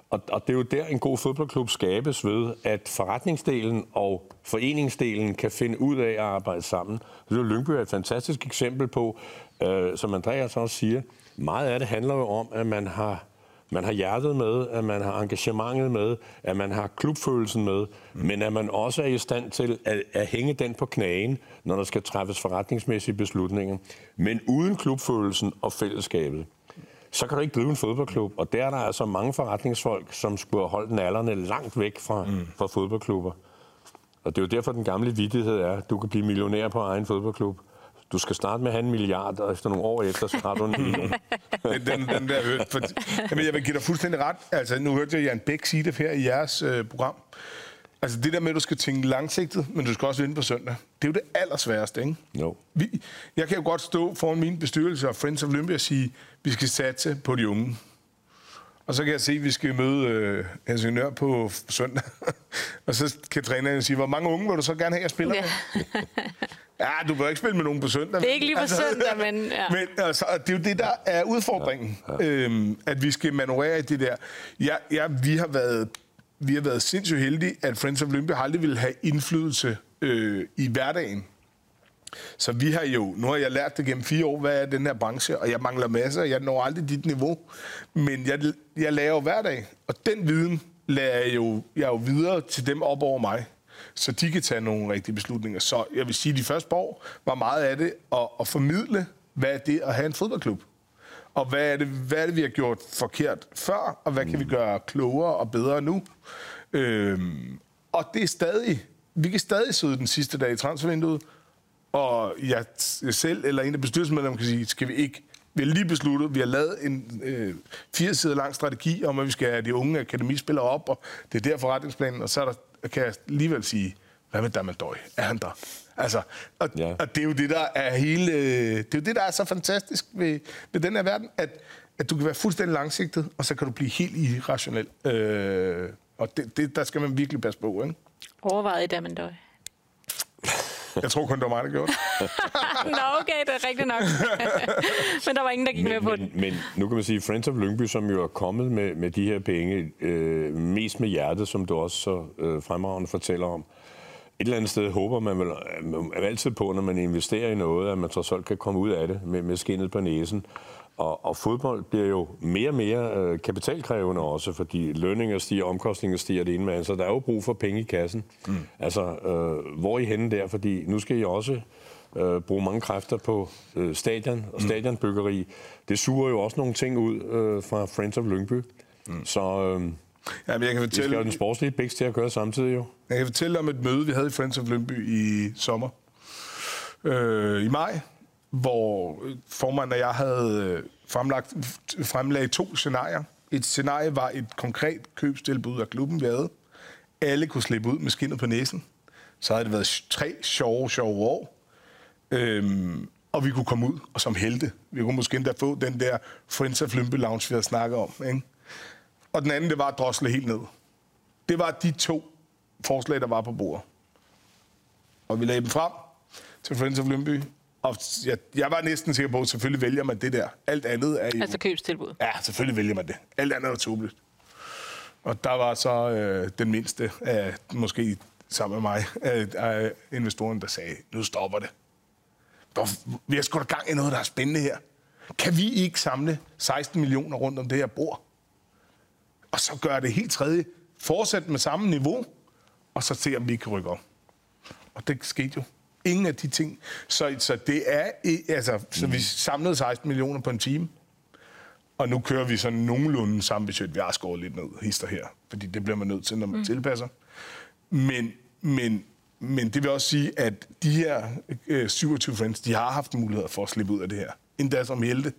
Og, og det er jo der, en god fodboldklub skabes ved, at forretningsdelen og foreningsdelen kan finde ud af at arbejde sammen. Det er Lyngby er et fantastisk eksempel på, øh, som Andreas også siger, meget af det handler jo om, at man har man har hjertet med, at man har engagementet med, at man har klubfølelsen med, mm. men at man også er i stand til at, at hænge den på knagen, når der skal træffes forretningsmæssige beslutninger. Men uden klubfølelsen og fællesskabet så kan du ikke drive en fodboldklub. Og der er der altså mange forretningsfolk, som skulle have holdt nallerne langt væk fra, mm. fra fodboldklubber. Og det er jo derfor, den gamle vidighed er, at du kan blive millionær på egen fodboldklub. Du skal starte med at have en milliard, og efter nogle år efter, så har du en million. <laughs> den, den, den der hørte. For, jamen, jeg vil give dig fuldstændig ret. Altså, nu hørte jeg Jan Bæk sige det her i jeres øh, program. Altså det der med, at du skal tænke langsigtet, men du skal også vinde på søndag, det er jo det allersværeste, ikke? No. Vi, jeg kan jo godt stå foran min bestyrelse og Friends of Olympia og sige, at vi skal satse på de unge. Og så kan jeg se, at vi skal møde øh, Helsingør på søndag. <laughs> og så kan træneren sige, hvor mange unge vil du så gerne have, jeg spiller ja. med? <laughs> ja, du bør ikke spille med nogen på søndag. Det er ikke lige på altså, søndag, <laughs> men... Ja. men altså, det er jo det, der er udfordringen. Ja, ja. Øhm, at vi skal manøvrere i det der. Ja, ja, vi har været vi har været sindssygt heldige, at Friends of Olympia aldrig ville have indflydelse øh, i hverdagen. Så vi har jo, nu har jeg lært det gennem fire år, hvad er den her branche, og jeg mangler masser, jeg når aldrig dit niveau, men jeg, jeg lærer jo hver dag, og den viden lærer jeg jo, jeg jo videre til dem op over mig. så de kan tage nogle rigtige beslutninger. Så jeg vil sige, at de første år var meget af det at, at formidle, hvad er det at have en fodboldklub. Og hvad er, det, hvad er det, vi har gjort forkert før, og hvad kan vi gøre klogere og bedre nu? Øhm, og det er stadig, vi kan stadig sidde den sidste dag i transfervinduet, og jeg, jeg selv eller en af bestyrelsesmedlemmerne kan sige, skal vi ikke vi har lige besluttet, vi har lavet en øh, fire sider lang strategi om, at vi skal have de unge akademispillere op, og det er der forretningsplanen, og så er der, kan jeg alligevel sige, hvad med Damaldøj? Er han der? Altså, og, ja. og det er jo det, der er hele... Det er jo det, der er så fantastisk ved, ved den her verden, at, at du kan være fuldstændig langsigtet, og så kan du blive helt irrationel. Øh, og det, det, der skal man virkelig passe på, ikke? Overvejet i Damaldøj. Jeg tror kun, det var mig, der gjorde det. <laughs> Nå, okay, det er rigtigt nok. <laughs> men der var ingen, der gik men, med på men, den. Men nu kan man sige, Friends of Lyngby, som jo er kommet med, med de her penge, øh, mest med hjertet, som du også så øh, fremragende fortæller om. Et eller andet sted håber man vel man er altid på, når man investerer i noget, at man trods alt kan komme ud af det med, med skinnet på næsen. Og, og fodbold bliver jo mere og mere øh, kapitalkrævende også, fordi lønninger stiger, omkostninger stiger det ene med. Så der er jo brug for penge i kassen. Mm. Altså, øh, hvor er I henne der? Fordi nu skal I også øh, bruge mange kræfter på øh, stadion og mm. stadionbyggeri. Det suger jo også nogle ting ud øh, fra Friends of Lyngby. Mm. Så øh, ja, men jeg kan fortælle, det skal jo den sportslige bæks til at køre samtidig jo. Jeg kan fortælle om et møde, vi havde i Friends of Lyngby i sommer. Øh, I maj, hvor øh, formanden og jeg havde øh, fremlagt, fremlagt, fremlagde to scenarier. Et scenarie var et konkret købstilbud af klubben, vi havde. Alle kunne slippe ud med skinnet på næsen. Så havde det været tre sjove, sjove år. Øhm, og vi kunne komme ud og som helte. Vi kunne måske endda få den der Friends of Lyngby Lounge, vi havde snakket om. Ikke? Og den anden, det var at drosle helt ned. Det var de to forslag, der var på bordet. Og vi lagde dem frem til Friends of Lyngby, og jeg, jeg var næsten sikker på, at selvfølgelig vælger man det der. Alt andet er jo... Altså købstilbud? Ja, selvfølgelig vælger man det. Alt andet er tåbeligt. Og der var så øh, den mindste, af, måske sammen med mig, af, af investoren, der sagde, nu stopper det. Vi har sgu da gang i noget, der er spændende her. Kan vi ikke samle 16 millioner rundt om det her bord? Og så gøre det helt tredje. Fortsæt med samme niveau, og så se, om vi kan rykke op. Og det skete jo. Ingen af de ting. Så, så det er, altså, så vi samlede 16 millioner på en time. Og nu kører vi sådan nogenlunde samme budget. Vi har skåret lidt ned, hister her. Fordi det bliver man nødt til, når man mm. tilpasser. Men, men, men det vil også sige, at de her øh, 27 friends, de har haft mulighed for at slippe ud af det her. Endda som helte.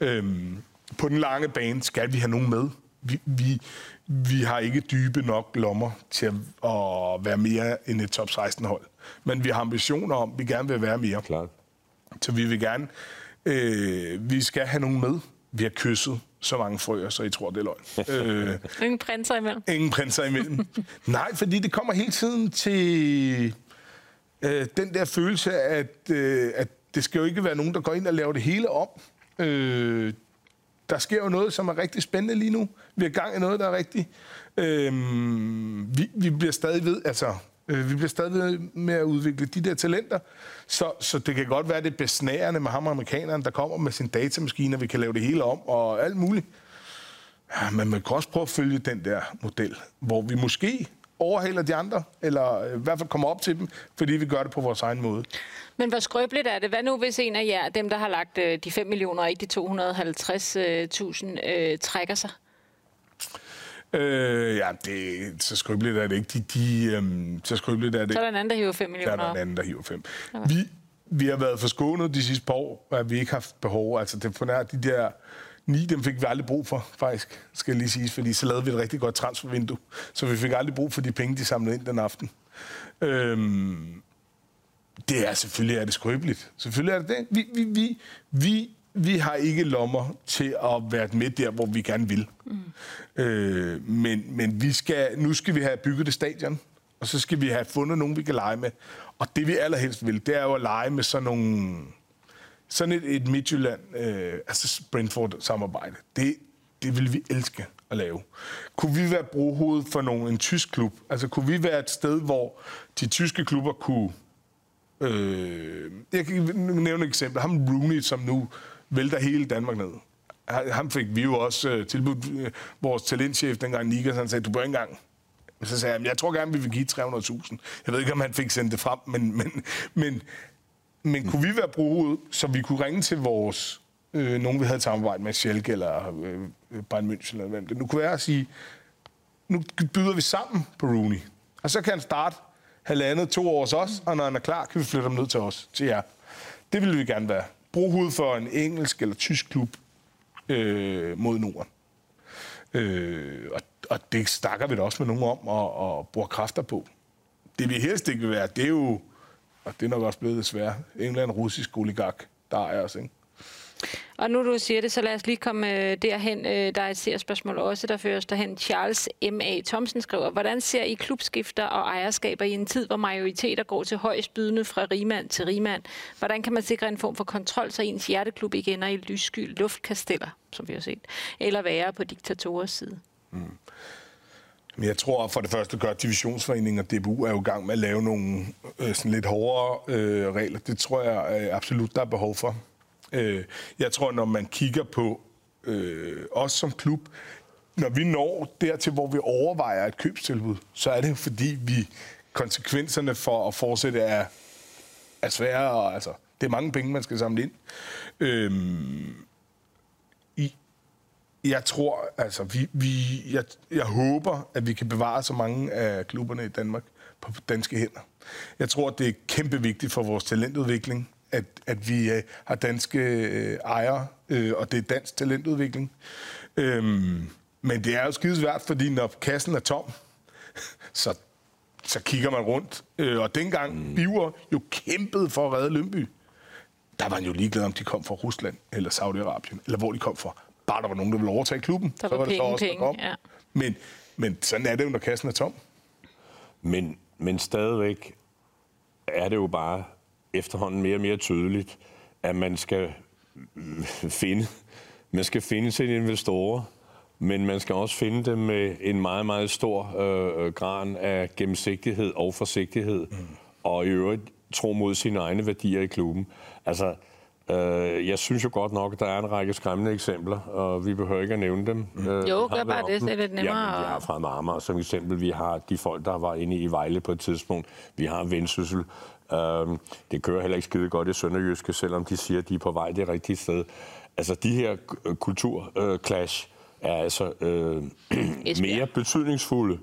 Øhm, på den lange bane skal vi have nogen med. Vi, vi, vi har ikke dybe nok lommer til at, være mere end et top 16-hold. Men vi har ambitioner om, at vi gerne vil være mere. Klart. Så vi vil gerne... Øh, vi skal have nogen med. Vi har kysset så mange frøer, så I tror, det er løgn. <laughs> øh, ingen prinser imellem? Ingen prinser imellem. <laughs> Nej, fordi det kommer hele tiden til øh, den der følelse, at, øh, at det skal jo ikke være nogen, der går ind og laver det hele om. Øh, der sker jo noget, som er rigtig spændende lige nu. Vi er gang i noget, der er rigtig... Øh, vi, vi bliver stadig ved, altså Øh, vi bliver stadig ved med at udvikle de der talenter. Så, så det kan godt være, det besnærende med ham amerikaneren, der kommer med sin datamaskine, og vi kan lave det hele om og alt muligt. Ja, men man kan også prøve at følge den der model, hvor vi måske overhaler de andre, eller i hvert fald kommer op til dem, fordi vi gør det på vores egen måde. Men hvor skrøbeligt er det? Hvad nu, hvis en af jer, dem der har lagt øh, de 5 millioner og ikke de 250.000, øh, trækker sig? Øh, ja, det, så skrøbeligt er det ikke. De, de, øhm, så skrøbeligt er det Så er der en anden, der hiver 5 millioner Der er der en anden, der hiver 5. Okay. Vi, vi har været forskånet de sidste par år, at vi ikke har haft behov. Altså, det for de der ni, dem fik vi aldrig brug for, faktisk, skal jeg lige sige, fordi så lavede vi et rigtig godt transfervindue. Så vi fik aldrig brug for de penge, de samlede ind den aften. Øhm, det er selvfølgelig er det skrøbeligt. Selvfølgelig er det det. Vi, vi, vi, vi vi har ikke lommer til at være med der, hvor vi gerne vil. Mm. Øh, men men vi skal, nu skal vi have bygget det stadion, og så skal vi have fundet nogen, vi kan lege med. Og det vi allerhelst vil, det er jo at lege med sådan nogle... Sådan et, et Midtjylland, øh, altså Brentford-samarbejde. Det, det vil vi elske at lave. Kunne vi være brohoved for nogen, en tysk klub? Altså kunne vi være et sted, hvor de tyske klubber kunne... Øh, jeg kan nævne et eksempel. Ham Rooney, som nu vælter hele Danmark ned. Ham fik vi jo også uh, tilbudt øh, vores talentchef dengang, Nikas, han sagde, du bør ikke engang Så sagde jeg, jeg tror gerne, vi vil give 300.000. Jeg ved ikke, om han fik sendt det frem, men, men, men, men kunne vi være bruget, så vi kunne ringe til vores, øh, nogen vi havde et samarbejde med, Schelke eller øh, Bayern München, eller hvem det nu kunne være, at sige, nu byder vi sammen på Rooney. Og så kan han starte halvandet, to år hos os, og når han er klar, kan vi flytte ham ned til os, til jer. Det ville vi gerne være. Brohoved for en engelsk eller tysk klub øh, mod Norden. Øh, og, og det snakker vi da også med nogen om og, og bruger kræfter på. Det vi helst ikke vil være, det er jo, og det er nok også blevet desværre, en eller anden russisk oligark, der er os, ikke? Og nu du siger det, så lad os lige komme øh, derhen. Øh, der er et spørgsmål også, der føres derhen. Charles M.A. Thomsen skriver, hvordan ser I klubskifter og ejerskaber i en tid, hvor majoriteter går til højst bydende fra rigmand til rigmand? Hvordan kan man sikre en form for kontrol, så ens hjerteklub ikke ender i lyssky luftkasteller, som vi har set, eller være på diktatorers side? Mm. Men jeg tror for det første gør divisionsforeningen og DBU er jo i gang med at lave nogle øh, sådan lidt hårdere øh, regler. Det tror jeg øh, absolut, der er behov for. Øh, jeg tror, når man kigger på øh, os som klub, når vi når dertil, hvor vi overvejer et købstilbud, så er det fordi, vi konsekvenserne for at fortsætte er, er svære. Og, altså, det er mange penge, man skal samle ind. Øhm, i, jeg tror, altså, vi, vi, jeg, jeg håber, at vi kan bevare så mange af klubberne i Danmark på danske hænder. Jeg tror, det er kæmpe vigtigt for vores talentudvikling, at, at vi øh, har danske øh, ejere, øh, og det er dansk talentudvikling. Øhm, men det er jo skide svært, fordi når kassen er tom, <laughs> så, så kigger man rundt. Øh, og dengang mm. Biver jo kæmpede for at redde Lønby, der var han jo ligeglad, om de kom fra Rusland eller Saudi-Arabien, eller hvor de kom fra. Bare der var nogen, der ville overtage klubben, der så var, var det så også, der kom. Ja. Men, men sådan er det jo, når kassen er tom. Men, men stadigvæk er det jo bare efterhånden mere og mere tydeligt, at man skal finde, man skal finde sine investorer, men man skal også finde dem med en meget, meget stor øh, grad af gennemsigtighed og forsigtighed, mm. og i øvrigt tro mod sine egne værdier i klubben. Altså, øh, jeg synes jo godt nok, at der er en række skræmmende eksempler, og vi behøver ikke at nævne dem. Mm. Øh, jo, gør bare det, det er lidt nemmere. Ja, vi har fra Marmar som eksempel. Vi har de folk, der var inde i Vejle på et tidspunkt. Vi har Vendsyssel. Um, det kører heller ikke skide godt i Sønderjyske, selvom de siger, at de er på vej det rigtige sted. Altså, de her kulturclash uh, er altså <clears throat> uh, mere betydningsfulde,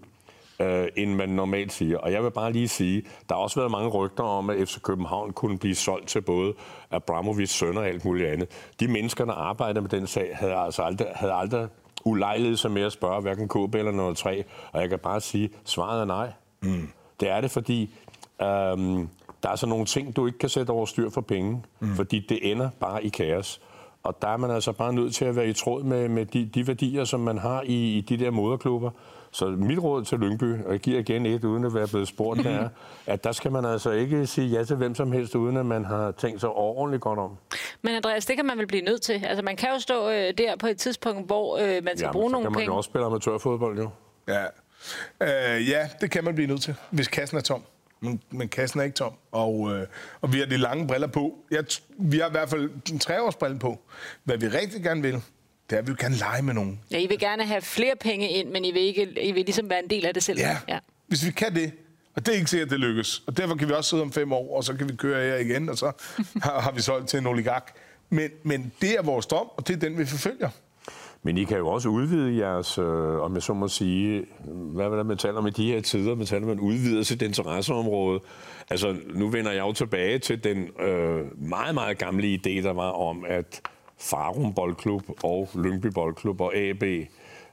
uh, end man normalt siger. Og jeg vil bare lige sige, der har også været mange rygter om, at FC København kunne blive solgt til både Abramovic søn og alt muligt andet. De mennesker, der arbejder med den sag, havde altså aldrig, havde aldrig ulejlighed sig med at spørge hverken KB eller 03. Og jeg kan bare sige, svaret er nej. Mm. Det er det, fordi Um, der er så nogle ting, du ikke kan sætte over styr for penge, mm. fordi det ender bare i kaos. Og der er man altså bare nødt til at være i tråd med, med de, de værdier, som man har i, i de der moderklubber. Så mit råd til Lyngby, og jeg giver igen et, uden at være blevet spurgt, det er, <laughs> at der skal man altså ikke sige ja til hvem som helst, uden at man har tænkt sig ordentligt godt om. Men Andreas, det kan man vel blive nødt til. Altså man kan jo stå øh, der på et tidspunkt, hvor øh, man skal Jamen, bruge nogle penge. kan man jo også spille amatørfodbold, jo. Ja. Øh, ja, det kan man blive nødt til, hvis kassen er tom men, men kassen er ikke tom. Og, øh, og vi har de lange briller på. Jeg, vi har i hvert fald en treårsbrille på. Hvad vi rigtig gerne vil, det er, at vi vil gerne lege med nogen. Ja, I vil gerne have flere penge ind, men I vil, ikke, I vil ligesom være en del af det selv. Ja, ja. hvis vi kan det, og det er ikke sikkert, at det lykkes. Og derfor kan vi også sidde om fem år, og så kan vi køre her igen, og så <laughs> har, har vi solgt til en oligark. Men, men det er vores drøm, og det er den, vi forfølger. Men I kan jo også udvide jeres, øh, om jeg så må sige, hvad er det, man taler om i de her tider? Man taler, man udvider sit interesseområde. Altså, nu vender jeg jo tilbage til den øh, meget, meget gamle idé, der var om, at Farum Boldklub og Lyngby Boldklub og AB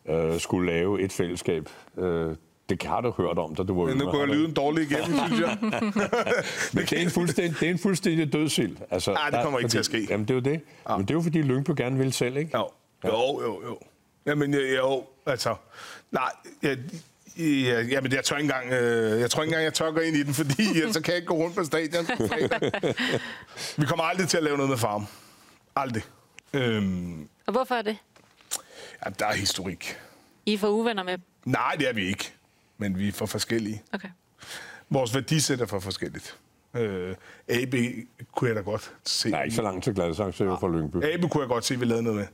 øh, skulle lave et fællesskab. Øh, det har du hørt om, da du var Men nu går lyden dårligt igennem, synes jeg. <laughs> Men det er en fuldstændig, det er en fuldstændig dødsild. Altså, Nej, det kommer ikke fordi, til at ske. Jamen, det er jo det. Ja. Men det er jo, fordi Lyngby gerne vil selv, ikke? Jo. Jo, jo, jo. Jamen, jo, altså... Nej, jeg, Ja, jamen, jeg tør ikke engang, øh, jeg tror ikke engang, jeg tør gå ind i den, fordi <laughs> ja, så kan jeg ikke gå rundt på stadion. <laughs> vi kommer aldrig til at lave noget med farm. Aldrig. Øhm, og hvorfor er det? Ja, der er historik. I er for uvenner med? Nej, det er vi ikke. Men vi er for forskellige. Okay. Vores værdisæt er for forskelligt. Øh, AB kunne jeg da godt se. Nej, ikke så langt til Gladsaxe, jo fra Lyngby. AB kunne jeg godt se, at vi lavede noget med.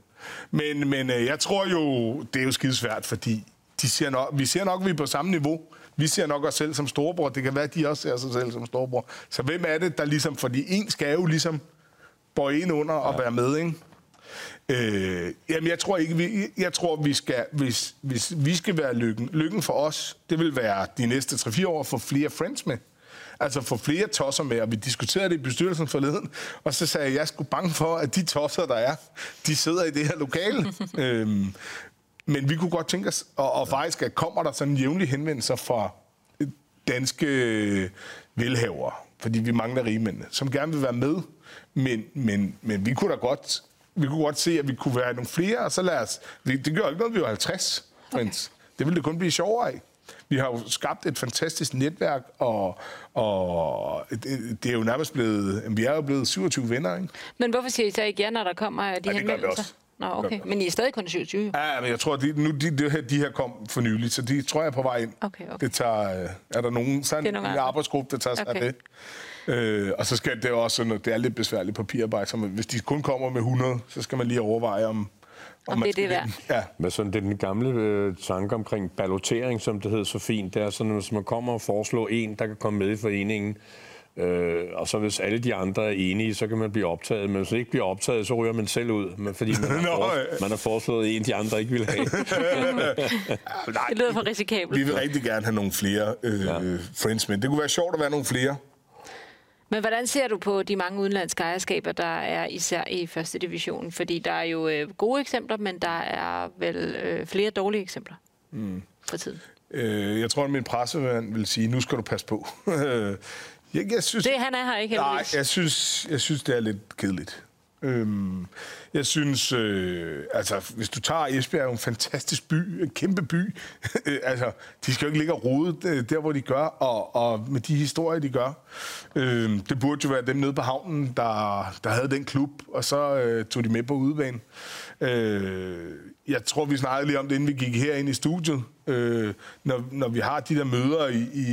Men, men øh, jeg tror jo, det er jo skide svært, fordi de ser nok, vi ser nok, at vi er på samme niveau. Vi ser nok os selv som storebror. Det kan være, at de også ser sig selv som storebror. Så hvem er det, der ligesom... Fordi en skal jo ligesom bøje ind under og være med, ikke? Øh, jamen, jeg tror ikke, vi, jeg tror, vi skal, hvis, hvis vi skal være lykken, lykken for os, det vil være de næste 3-4 år for flere friends med. Altså få flere tosser med, og vi diskuterede det i bestyrelsen forleden, og så sagde jeg, at jeg skulle bange for, at de tosser, der er, de sidder i det her lokale. <laughs> øhm, men vi kunne godt tænke os, og, og faktisk at kommer der sådan jævnlig henvendelser fra danske velhavere, fordi vi mangler rigmændene, som gerne vil være med, men, men, men vi kunne da godt vi kunne godt se, at vi kunne være nogle flere, og så lad os... Det, det gør ikke noget, vi var 50, okay. Det ville det kun blive sjovere af. Vi har jo skabt et fantastisk netværk, og, og det, det er jo nærmest blevet... Vi er jo blevet 27 venner, ikke? Men hvorfor siger I så ikke ja, når der kommer de ja, henvendelser? Nå, okay. Men I er stadig kun 27? Ja, men jeg tror, at de, nu, de, de, her, de her kom for nylig, så de tror jeg er på vej ind. Okay, okay. Det tager, øh, er der nogen, så en, en arbejdsgruppe, der tager sig okay. af det. Øh, og så skal det også sådan, det er lidt besværligt papirarbejde, så hvis de kun kommer med 100, så skal man lige overveje, om, om det er det værd. <laughs> Ja. Men sådan det den gamle øh, tanke omkring ballotering, som det hedder så fint, det er sådan, hvis man kommer og foreslår en, der kan komme med i foreningen, Øh, og så hvis alle de andre er enige, så kan man blive optaget. Men hvis man ikke bliver optaget, så ryger man selv ud. Men fordi man <laughs> har, for, man har foreslået en, de andre ikke vil have. Nej, <laughs> det lyder for risikabelt. Vi vil rigtig gerne have nogle flere øh, ja. friends med. Det kunne være sjovt at være nogle flere. Men hvordan ser du på de mange udenlandske ejerskaber, der er især i første division? Fordi der er jo øh, gode eksempler, men der er vel øh, flere dårlige eksempler mm. for tiden. Øh, jeg tror, at min pressevand vil sige, nu skal du passe på. <laughs> jeg, jeg synes, det han er her ikke heldigvis. Nej, jeg synes, jeg synes, det er lidt kedeligt. Øhm, jeg synes, øh, altså, hvis du tager Esbjerg, er en fantastisk by, en kæmpe by. <laughs> Øh, altså, de skal jo ikke ligge og rode øh, der, hvor de gør, og, og med de historier, de gør. Øhm, det burde jo være dem nede på havnen, der, der havde den klub, og så øh, tog de med på udbanen. Øh, jeg tror, vi snakkede lige om det, inden vi gik herind i studiet. Øh, når, når vi har de der møder i, i,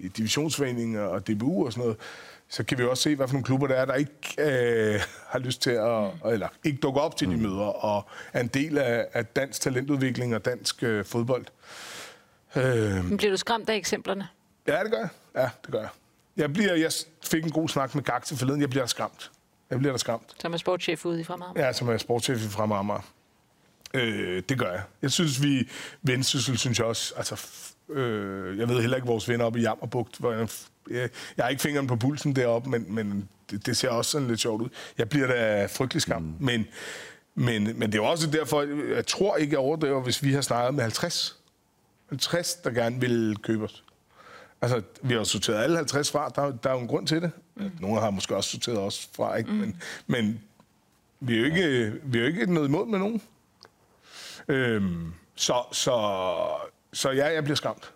i divisionsforeninger og DBU og sådan noget, så kan vi også se, hvad for nogle klubber der er, der ikke øh, har lyst til at, mm. eller ikke dukke op til de mm. møder, og er en del af, af dansk talentudvikling og dansk øh, fodbold. Øh. Men bliver du skræmt af eksemplerne? Ja, det gør jeg. Ja, det gør jeg. Jeg, bliver, jeg fik en god snak med Gak til forleden. Jeg bliver skræmt. Jeg bliver da skræmt. Som er sportschef ude i Fremad? Ja, som er sportschef i Fremad. Øh, det gør jeg. Jeg synes, vi... Vendsyssel, synes jeg også... Altså, øh, jeg ved heller ikke, vores venner oppe i Jammerbugt, hvor jeg jeg, har ikke fingeren på pulsen deroppe, men, men det, det ser også sådan lidt sjovt ud. Jeg bliver da frygtelig skam. Mm. Men, men, men det er også derfor, jeg tror ikke, jeg overdriver, hvis vi har snakket med 50. 50, der gerne vil købe os. Altså, vi har sorteret alle 50 fra. Der, der er jo en grund til det. Mm. Nogle har måske også sorteret os fra, ikke? Mm. Men, men vi er jo ikke, vi er jo ikke noget imod med nogen. Øhm, så, så, så ja, jeg bliver skræmt.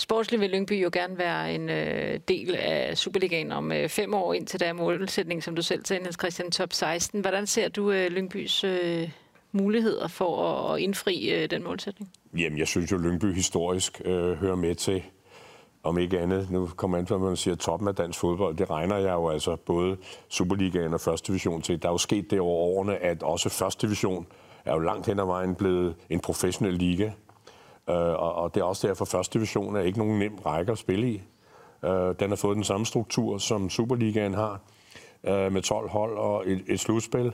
Sportslig vil Lyngby jo gerne være en øh, del af Superligaen om øh, fem år, indtil der er målsætning, som du selv sagde, Niels Christian, top 16. Hvordan ser du øh, Lyngbys øh, muligheder for at, at indfri øh, den målsætning? Jamen, jeg synes jo, at Lyngby historisk øh, hører med til, om ikke andet, nu kommer an på, at man siger toppen af dansk fodbold. Det regner jeg jo altså både Superligaen og første division til. Der er jo sket det over årene, at også første division er jo langt hen ad vejen blevet en professionel liga. Øh, og, og det er også derfor, at første division er ikke nogen nem række at spille i. Øh, den har fået den samme struktur, som Superligaen har, øh, med 12 hold og et, et slutspil.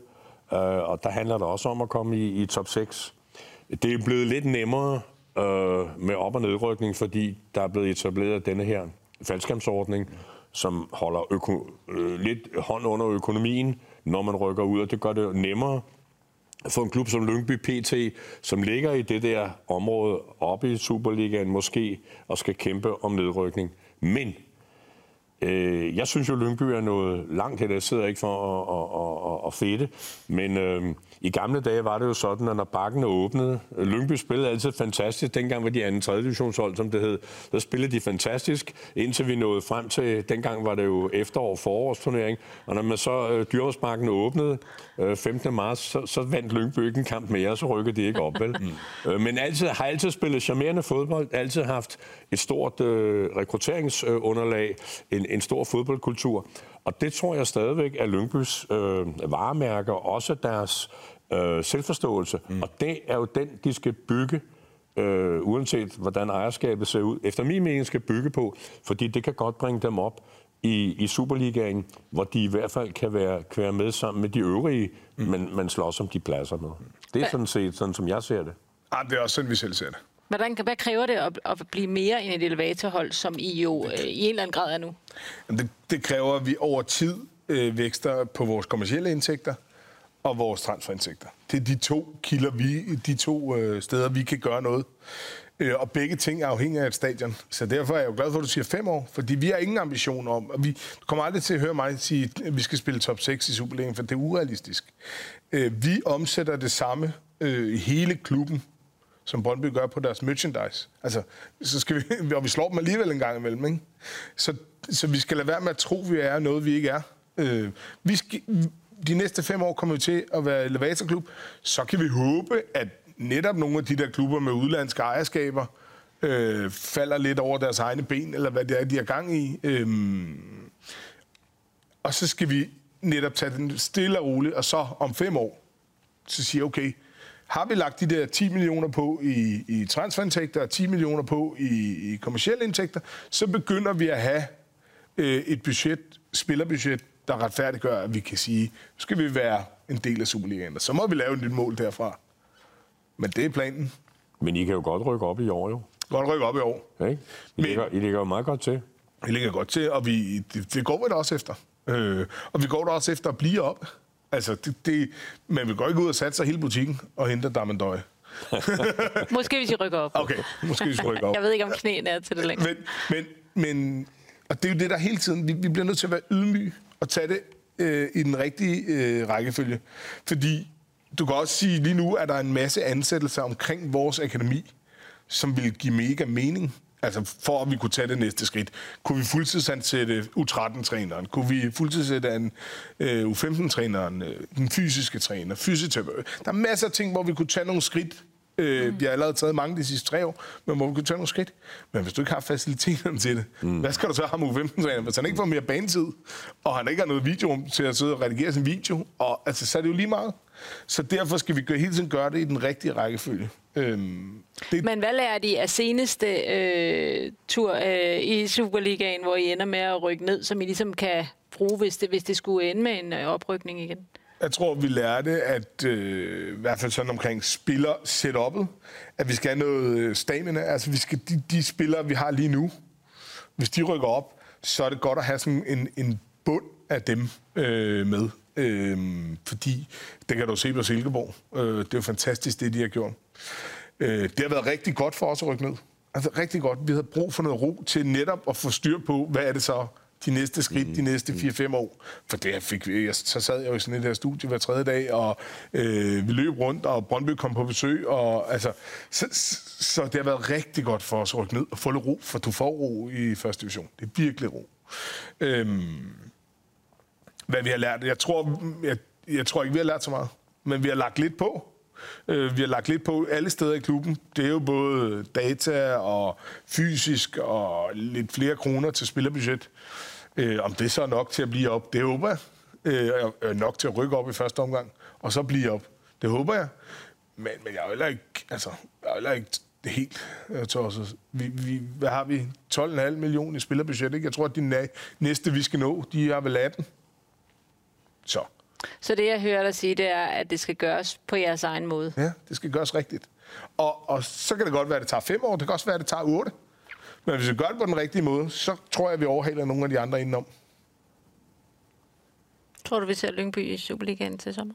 Øh, og der handler det også om at komme i, i top 6. Det er blevet lidt nemmere øh, med op- og nedrykning, fordi der er blevet etableret denne her faldskabsordning, som holder øko- øh, lidt hånd under økonomien, når man rykker ud, og det gør det nemmere for en klub som Lyngby PT, som ligger i det der område oppe i Superligaen måske, og skal kæmpe om nedrykning. Men øh, jeg synes jo, Lyngby er noget langt her. Jeg sidder ikke for at, at, at, at fede, men øh, i gamle dage var det jo sådan, at når bakken åbnede, Lyngby spillede altid fantastisk. Dengang var de anden 3. divisionshold, som det hed. Der spillede de fantastisk, indtil vi nåede frem til, dengang var det jo efterår forårsturnering. Og når man så øh, Dyrhavsbakken åbnede øh, 15. marts, så, så vandt Lyngby ikke en kamp mere, og så rykkede de ikke op, vel? <laughs> Mm. øh, men altid, har altid spillet charmerende fodbold, altid haft et stort øh, rekrutteringsunderlag, en, en stor fodboldkultur. Og det tror jeg stadigvæk er Lyngbys øh, varemærker, også deres øh, selvforståelse. Mm. Og det er jo den, de skal bygge, øh, uanset hvordan ejerskabet ser ud. Efter min mening skal bygge på, fordi det kan godt bringe dem op i, i Superligaen, hvor de i hvert fald kan være, kan være med sammen med de øvrige, mm. men man slås om de pladser med. Det er sådan set sådan, som jeg ser det. Ah, det er også sådan, vi selv ser det. Hvordan, hvad kræver det at, at blive mere end et elevatorhold, som I jo øh, i en eller anden grad er nu? Det, det kræver, at vi over tid øh, vækster på vores kommercielle indtægter og vores transferindtægter. Det er de to kilder, vi, de to øh, steder, vi kan gøre noget. Øh, og begge ting er afhængige af et stadion. Så derfor er jeg jo glad for, at du siger fem år, fordi vi har ingen ambition om, og vi du kommer aldrig til at høre mig sige, at vi skal spille top 6 i Superligaen, for det er urealistisk. Øh, vi omsætter det samme øh, hele klubben, som Brøndby gør på deres merchandise. Altså, så skal vi, <laughs> og vi slår dem alligevel en gang imellem, ikke? Så, så vi skal lade være med at tro, at vi er noget, vi ikke er. Øh, vi skal, de næste fem år kommer vi til at være elevatorklub. Så kan vi håbe, at netop nogle af de der klubber med udlandske ejerskaber øh, falder lidt over deres egne ben, eller hvad det er, de har gang i. Øh, og så skal vi netop tage den stille og roligt, og så om fem år, så siger okay, har vi lagt de der 10 millioner på i, i transferindtægter og 10 millioner på i, i kommersielle indtægter, så begynder vi at have øh, et budget, spillerbudget, der retfærdiggør, at vi kan sige, nu skal vi være en del af Superligaen, og så må vi lave et nyt mål derfra. Men det er planen. Men I kan jo godt rykke op i år, jo. Godt rykke op i år. Ja, ikke? I, Men- ligger, I ligger jo meget godt til. Det ligger godt til, og vi, det, det går vi da også efter. Øh, og vi går da også efter at blive op. Altså, det, det, men vi går ikke ud og satser hele butikken og henter Damendøj. <laughs> Måske hvis I rykker op. Okay, måske vi skal rykke op. Jeg ved ikke, om knæene er til det længere. Men, men, men, og det er jo det, der hele tiden, vi, vi bliver nødt til at være ydmyge og tage det øh, i den rigtige øh, rækkefølge. Fordi du kan også sige, lige nu er der en masse ansættelser omkring vores akademi, som vil give mega mening. Altså for at vi kunne tage det næste skridt. Kunne vi fuldtidsansætte U13-træneren? Kunne vi fuldtidsansætte en, øh, U15-træneren? Øh, den fysiske træner? Fysioterapeut? Der er masser af ting, hvor vi kunne tage nogle skridt. Øh, mm. Vi har allerede taget mange de sidste tre år, men hvor vi kunne tage nogle skridt. Men hvis du ikke har faciliteterne til det, mm. hvad skal du så have med U15-træneren? Hvis han ikke får mere banetid, og han ikke har noget video til at sidde og redigere sin video, og, altså, så er det jo lige meget. Så derfor skal vi gøre- hele tiden gøre det i den rigtige rækkefølge. Øhm, det, Men hvad lærer de af seneste øh, tur øh, i Superligaen, hvor I ender med at rykke ned, som I ligesom kan bruge, hvis det, hvis det skulle ende med en øh, oprykning igen? Jeg tror, vi lærte, at øh, i hvert fald sådan omkring spiller setup'et, at vi skal have noget øh, stamina. Altså, vi skal, de, de spillere, vi har lige nu, hvis de rykker op, så er det godt at have sådan en, en bund af dem øh, med. Øh, fordi, det kan du se på Silkeborg. Øh, det er jo fantastisk, det de har gjort. Øh, det har været rigtig godt for os at rykke ned. Altså rigtig godt. Vi havde brug for noget ro til netop at få styr på, hvad er det så, de næste skridt, de næste 4-5 år. For det fik vi, jeg, så sad jeg jo i sådan et her studie hver tredje dag, og øh, vi løb rundt, og Brøndby kom på besøg, og altså, så, så, så det har været rigtig godt for os at rykke ned og få lidt ro, for du får ro i første division. Det er virkelig ro. Øhm, hvad vi har lært. Jeg tror, jeg, jeg tror ikke, vi har lært så meget. Men vi har lagt lidt på. Øh, vi har lagt lidt på alle steder i klubben. Det er jo både data og fysisk og lidt flere kroner til spillerbudget. Øh, om det så er nok til at blive op, det håber jeg. Øh, nok til at rykke op i første omgang, og så blive op. Det håber jeg. Men, men jeg er heller ikke, altså, jeg er heller ikke det helt tosset. Vi, vi, hvad har vi? 12,5 millioner i spillerbudget, ikke? Jeg tror, at de næste, vi skal nå, de har vel 18. Så, Så det, jeg hører dig sige, det er, at det skal gøres på jeres egen måde. ja, det skal gøres rigtigt. Og, og så kan det godt være, at det tager fem år. Det kan også være, at det tager otte. Men hvis vi gør det på den rigtige måde, så tror jeg, at vi overhaler nogle af de andre indenom. Tror du, vi ser Lyngby i Superligaen til sommer?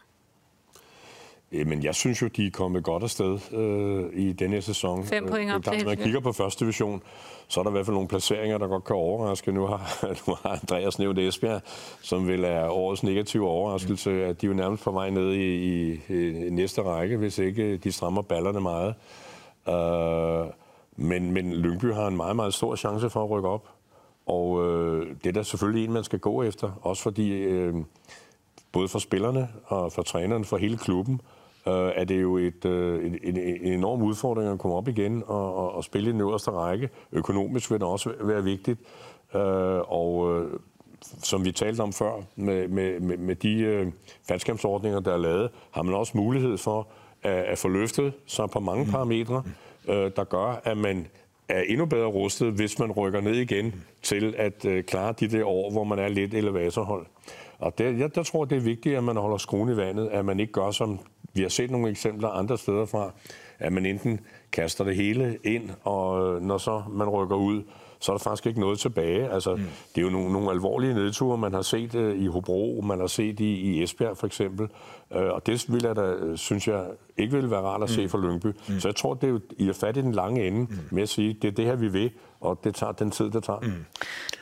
Øh, Men jeg synes jo, de er kommet godt afsted øh, i denne her sæson. Fem point Øh, op Når helt kigger på første division, så er der i hvert fald nogle placeringer, der godt kan overraske. Nu har, <laughs> nu har Andreas nævnt Esbjerg, som vil er årets negative overraskelse, at de er jo nærmest på vej ned i, i, i næste række, hvis ikke de strammer ballerne meget. Øh, men, men Lyngby har en meget, meget stor chance for at rykke op. Og øh, det er da selvfølgelig en, man skal gå efter. Også fordi, øh, både for spillerne og for træneren, for hele klubben, øh, er det jo et, øh, en, en, en enorm udfordring at komme op igen og, og, og spille i den øverste række. Økonomisk vil det også være vigtigt. Øh, og øh, som vi talte om før, med, med, med, med de øh, faldskærmsordninger, der er lavet, har man også mulighed for at, at få løftet sig på mange mm. parametre, øh, der gør, at man er endnu bedre rustet, hvis man rykker ned igen til at øh, klare de der år, hvor man er lidt elevatorhold. Og det, jeg der tror, det er vigtigt, at man holder skruen i vandet, at man ikke gør, som vi har set nogle eksempler andre steder fra, at man enten kaster det hele ind, og øh, når så man rykker ud, så er der faktisk ikke noget tilbage. Altså, mm. Det er jo nogle, nogle alvorlige nedture, man har set uh, i Hobro, man har set i, i Esbjerg for eksempel. Uh, og det vil jeg da, synes jeg, ikke vil være rart at se mm. for Lyngby. Mm. Så jeg tror, det er jo, I er fat i den lange ende mm. med at sige, det er det her, vi vil, og det tager den tid, det tager. Mm.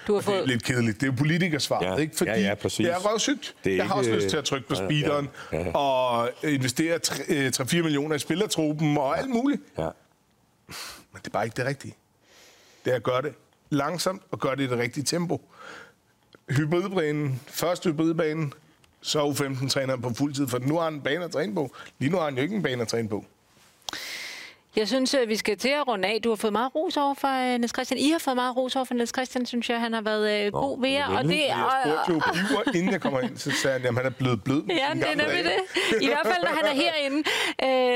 Du har fået... Det er lidt kedeligt. Det er jo politikersvar, ja. ikke? Fordi ja, ja, præcis. det er røvsygt. Det er jeg har ikke... også lyst til at trykke på speederen ja, ja, ja. og investere 3-4 millioner i spillertruppen og alt muligt. Ja. Men det er bare ikke det rigtige. Det er at gøre det langsomt og gøre det i det rigtige tempo. Hybridbanen, først hybridbanen, så U15-træner på fuld tid, for nu har han en bane at træne på. Lige nu har han jo ikke en bane at træne på. Jeg synes, at vi skal til at runde af. Du har fået meget ros over for uh, Niels Christian. I har fået meget ros over for Niels Christian, synes jeg. Han har været uh, god ved jer. Og det, jeg spurgte jo Biver, <laughs> inden jeg kommer ind, så sagde han, at han er blevet blød Ja, det er nemlig det. I hvert fald, når han er herinde.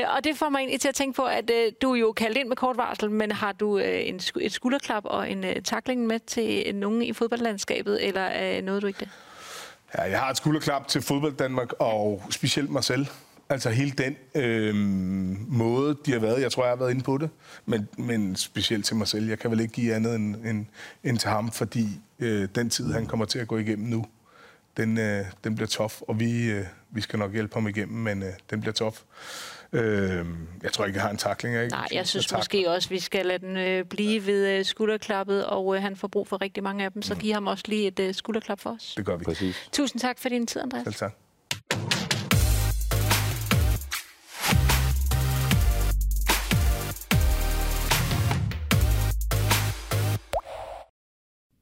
Uh, og det får mig egentlig til at tænke på, at uh, du er jo kaldt ind med kort varsel, men har du uh, en, et skulderklap og en uh, takling med til nogen i fodboldlandskabet, eller er uh, noget du ikke det? Ja, jeg har et skulderklap til fodbold Danmark, og specielt mig selv. Altså hele den øh, måde, de har været. Jeg tror, jeg har været inde på det. Men, men specielt til mig selv. Jeg kan vel ikke give andet end, end, end til ham, fordi øh, den tid, han kommer til at gå igennem nu, den, øh, den bliver tof. Og vi, øh, vi skal nok hjælpe ham igennem, men øh, den bliver tof. Øh, jeg tror ikke, jeg har en takling. Jeg Nej, jeg synes jeg måske også, vi skal lade den øh, blive ved øh, skulderklappet, og øh, han får brug for rigtig mange af dem, så mm. giv ham også lige et øh, skulderklap for os. Det gør vi. Præcis. Tusind tak for din tid, Andreas. Selv tak.